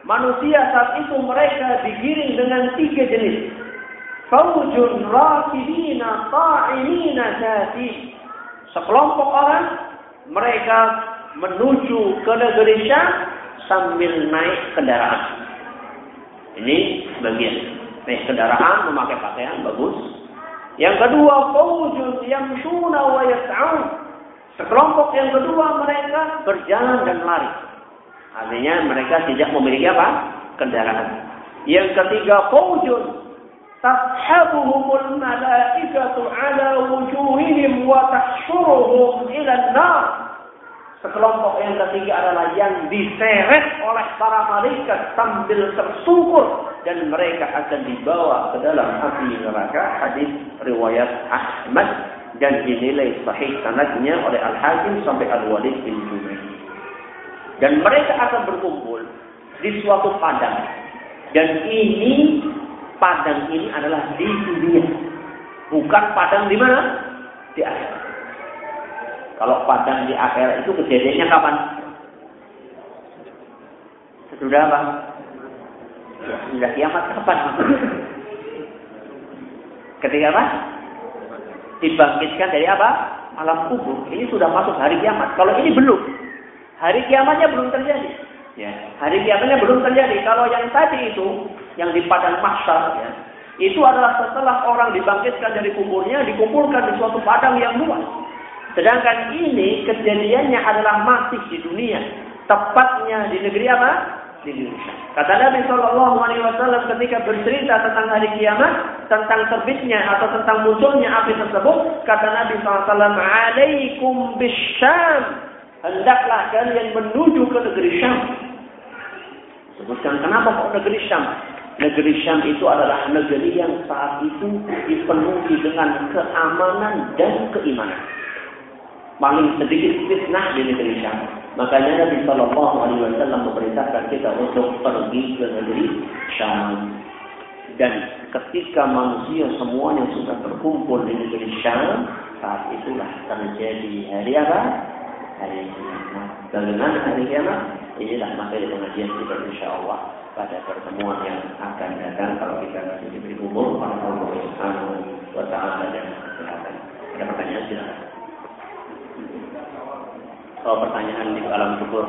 Manusia saat itu mereka digiring dengan tiga jenis. Faujun rakibina ta'imina jati. Sekelompok orang mereka menuju ke negeri Syam sambil naik kendaraan. Ini bagian naik kendaraan memakai pakaian bagus. Yang kedua, faujun yamshuna wa yas'un. Sekelompok yang kedua mereka berjalan dan lari. Artinya mereka tidak memiliki apa? Kendaraan. Yang ketiga, faujun tashabuhumul malaikatu ala wujuhihim wa tahsyuruhum ila nar Sekelompok yang ketiga adalah yang diseret oleh para malaikat sambil tersungkur dan mereka akan dibawa ke dalam api neraka. Hadis riwayat Ahmad dan dinilai sahih sanadnya oleh Al Hakim sampai Al Walid bin Jubair. Dan mereka akan berkumpul di suatu padang. Dan ini padang ini adalah di dunia, bukan padang di mana? Di akhirat. Kalau padang di akhirat itu kejadiannya kapan? Sudah apa? Sudah kiamat kapan? Ketika apa? Dibangkitkan dari apa? Alam kubur. Ini sudah masuk hari kiamat. Kalau ini belum. Hari kiamatnya belum terjadi. Ya, hari kiamatnya belum terjadi. Kalau yang tadi itu, yang di padang mahsyar, ya, itu adalah setelah orang dibangkitkan dari kuburnya, dikumpulkan di suatu padang yang luas. Sedangkan ini kejadiannya adalah masih di dunia. Tepatnya di negeri apa? Di Indonesia. Kata Nabi Shallallahu Alaihi Wasallam ketika bercerita tentang hari kiamat, tentang terbitnya atau tentang munculnya api tersebut, kata Nabi SAW, Alaikum bisyam. Hendaklah kalian menuju ke negeri Syam. Sebutkan kenapa kok negeri Syam? Negeri Syam itu adalah negeri yang saat itu dipenuhi dengan keamanan dan keimanan paling sedikit fitnah di negeri Syam. Makanya Nabi Shallallahu Alaihi Wasallam memerintahkan kita untuk pergi ke negeri Syam. Dan ketika manusia semuanya sudah berkumpul di negeri Syam, saat itulah terjadi hari apa? Hari kiamat. Bagaimana hari kiamat? Inilah materi pengajian kita insya Allah pada pertemuan yang akan datang kalau kita masih diberi umur oleh Allah Subhanahu wa taala dan kesehatan. Ada pertanyaan silakan. Oh, pertanyaan di alam kubur.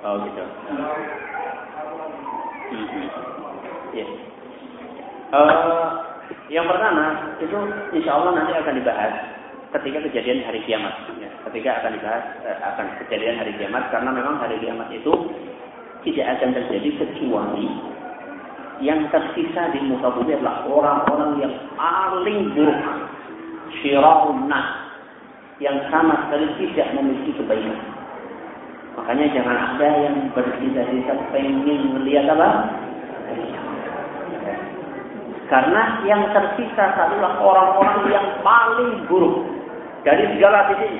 Oh, gitu. Hmm. Ya. Uh, yang pertama itu insya Allah nanti akan dibahas ketika kejadian hari kiamat. Ya, ketika akan dibahas uh, akan kejadian hari kiamat karena memang hari kiamat itu tidak akan terjadi kecuali yang tersisa di muka bumi adalah orang-orang yang paling buruk, syirahun yang sama sekali tidak memiliki kebaikan. Makanya jangan ada yang bercita-cita pengen melihat apa? Karena yang tersisa adalah orang-orang yang paling buruk dari segala sisi.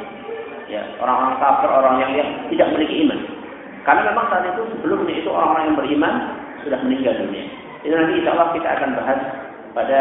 Ya, orang-orang kafir, orang yang, tidak memiliki iman. Karena memang saat itu sebelumnya itu orang-orang yang beriman sudah meninggal dunia. Itu nanti insya Allah kita akan bahas pada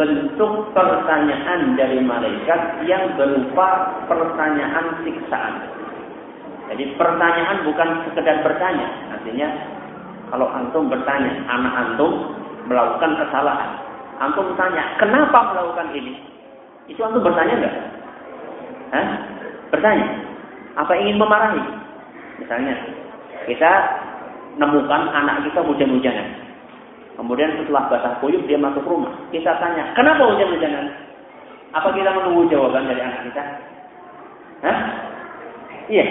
bentuk pertanyaan dari malaikat yang berupa pertanyaan siksaan. Jadi pertanyaan bukan sekedar bertanya, artinya kalau antum bertanya, anak antum melakukan kesalahan. Antum bertanya, kenapa melakukan ini? Itu antum bertanya enggak? Hah? Bertanya. Apa ingin memarahi? Misalnya, kita nemukan anak kita hujan-hujanan. Kemudian setelah basah kuyup dia masuk rumah. Kita tanya, kenapa hujan-hujanan? Apa kita menunggu jawaban dari anak kita? Hah? Iya.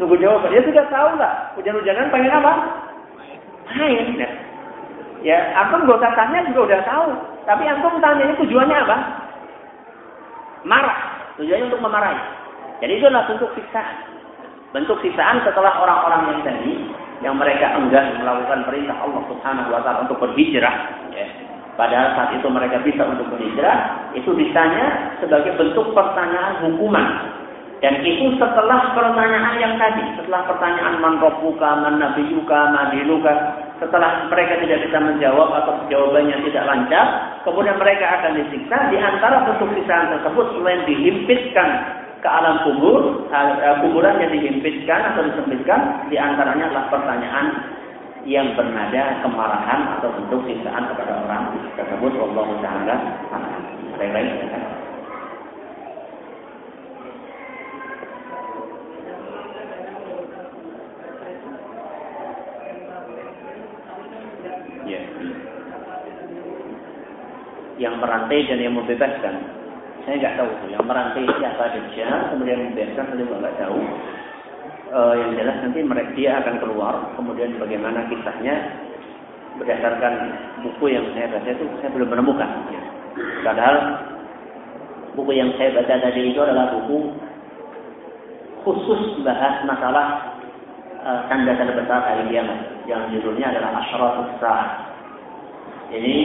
Tunggu jawaban. Dia sudah tahu lah. Hujan-hujanan pengen apa? Main. Ya, ya antum gak usah tanya juga udah tahu. Tapi antum tanya ini tujuannya apa? Marah. Tujuannya untuk memarahi. Jadi itu adalah bentuk siksaan. Bentuk siksaan setelah orang-orang yang tadi yang mereka enggan melakukan perintah Allah Subhanahu wa taala untuk berhijrah, ya. Padahal saat itu mereka bisa untuk berhijrah, itu ditanya sebagai bentuk pertanyaan hukuman dan itu setelah pertanyaan yang tadi, setelah pertanyaan man rabbuka, man nabiyuka, man dinuka, setelah mereka tidak bisa menjawab atau jawabannya tidak lancar, kemudian mereka akan disiksa di antara bentuk siksaan tersebut selain dihimpitkan ke alam kubur, eh, kuburan yang dihimpitkan atau disempitkan, di antaranya adalah pertanyaan yang bernada kemarahan atau bentuk siksaan kepada orang tersebut. Allah Taala. Lain-lain. yang merantai dan yang membebaskan. Saya nggak tahu tuh yang merantai siapa saja, kemudian membebaskan saya juga nggak tahu. E, yang jelas nanti mereka dia akan keluar, kemudian bagaimana kisahnya berdasarkan buku yang saya baca itu saya belum menemukan. Padahal buku yang saya baca tadi itu adalah buku khusus bahas masalah uh, tanda-tanda besar hari kiamat yang judulnya adalah Asyratus Sa'ah. Ini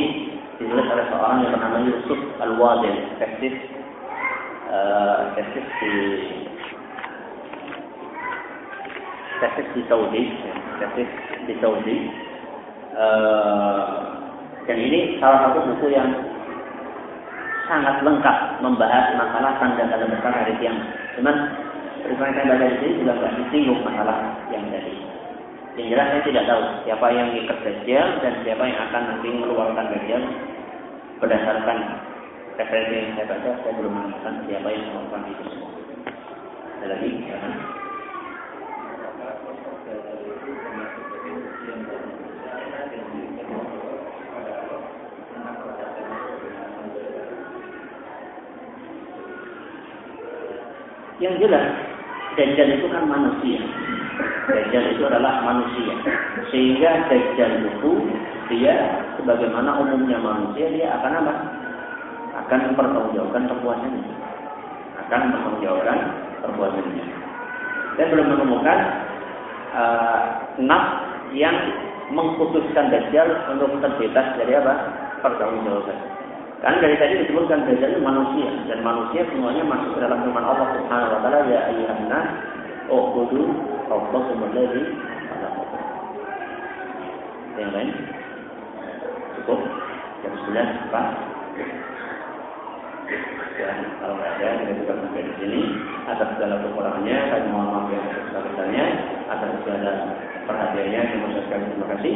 ditulis oleh seorang yang bernama Yusuf Al-Wadil, tesis uh, tesis di tesis di Saudi, tesis di Saudi. Uh, dan ini salah satu buku yang sangat lengkap membahas masalah tanda-tanda besar hari kiamat. Cuman yang saya baca di sini juga nggak disinggung masalah yang tadi. Yang jelas saya tidak tahu siapa yang ikat Dajjal dan siapa yang akan nanti mengeluarkan Dajjal berdasarkan referensi yang saya baca, saya belum menemukan siapa yang melakukan itu semua. Ada lagi? Yang jelas, Dajjal itu kan manusia. Dajjal itu adalah manusia. Sehingga Dajjal itu dia sebagaimana umumnya manusia dia akan apa? Akan mempertanggungjawabkan perbuatannya. Akan mempertanggungjawabkan perbuatannya. Saya belum menemukan uh, nas yang mengkhususkan Dajjal untuk terbebas dari apa? Pertanggungjawaban. Karena dari tadi disebutkan itu manusia dan manusia semuanya masuk ke dalam firman Allah Subhanahu wa taala ya ayyuhan nas ubudu rabbakum alladzi khalaqakum. Yang lain? Cukup? Jam 9 Pak? Ya, kalau nggak ada, kita juga sampai di sini. Atas segala kekurangannya, saya mohon maaf yang sebesar-besarnya. Atas segala perhatiannya, saya mengucapkan terima kasih.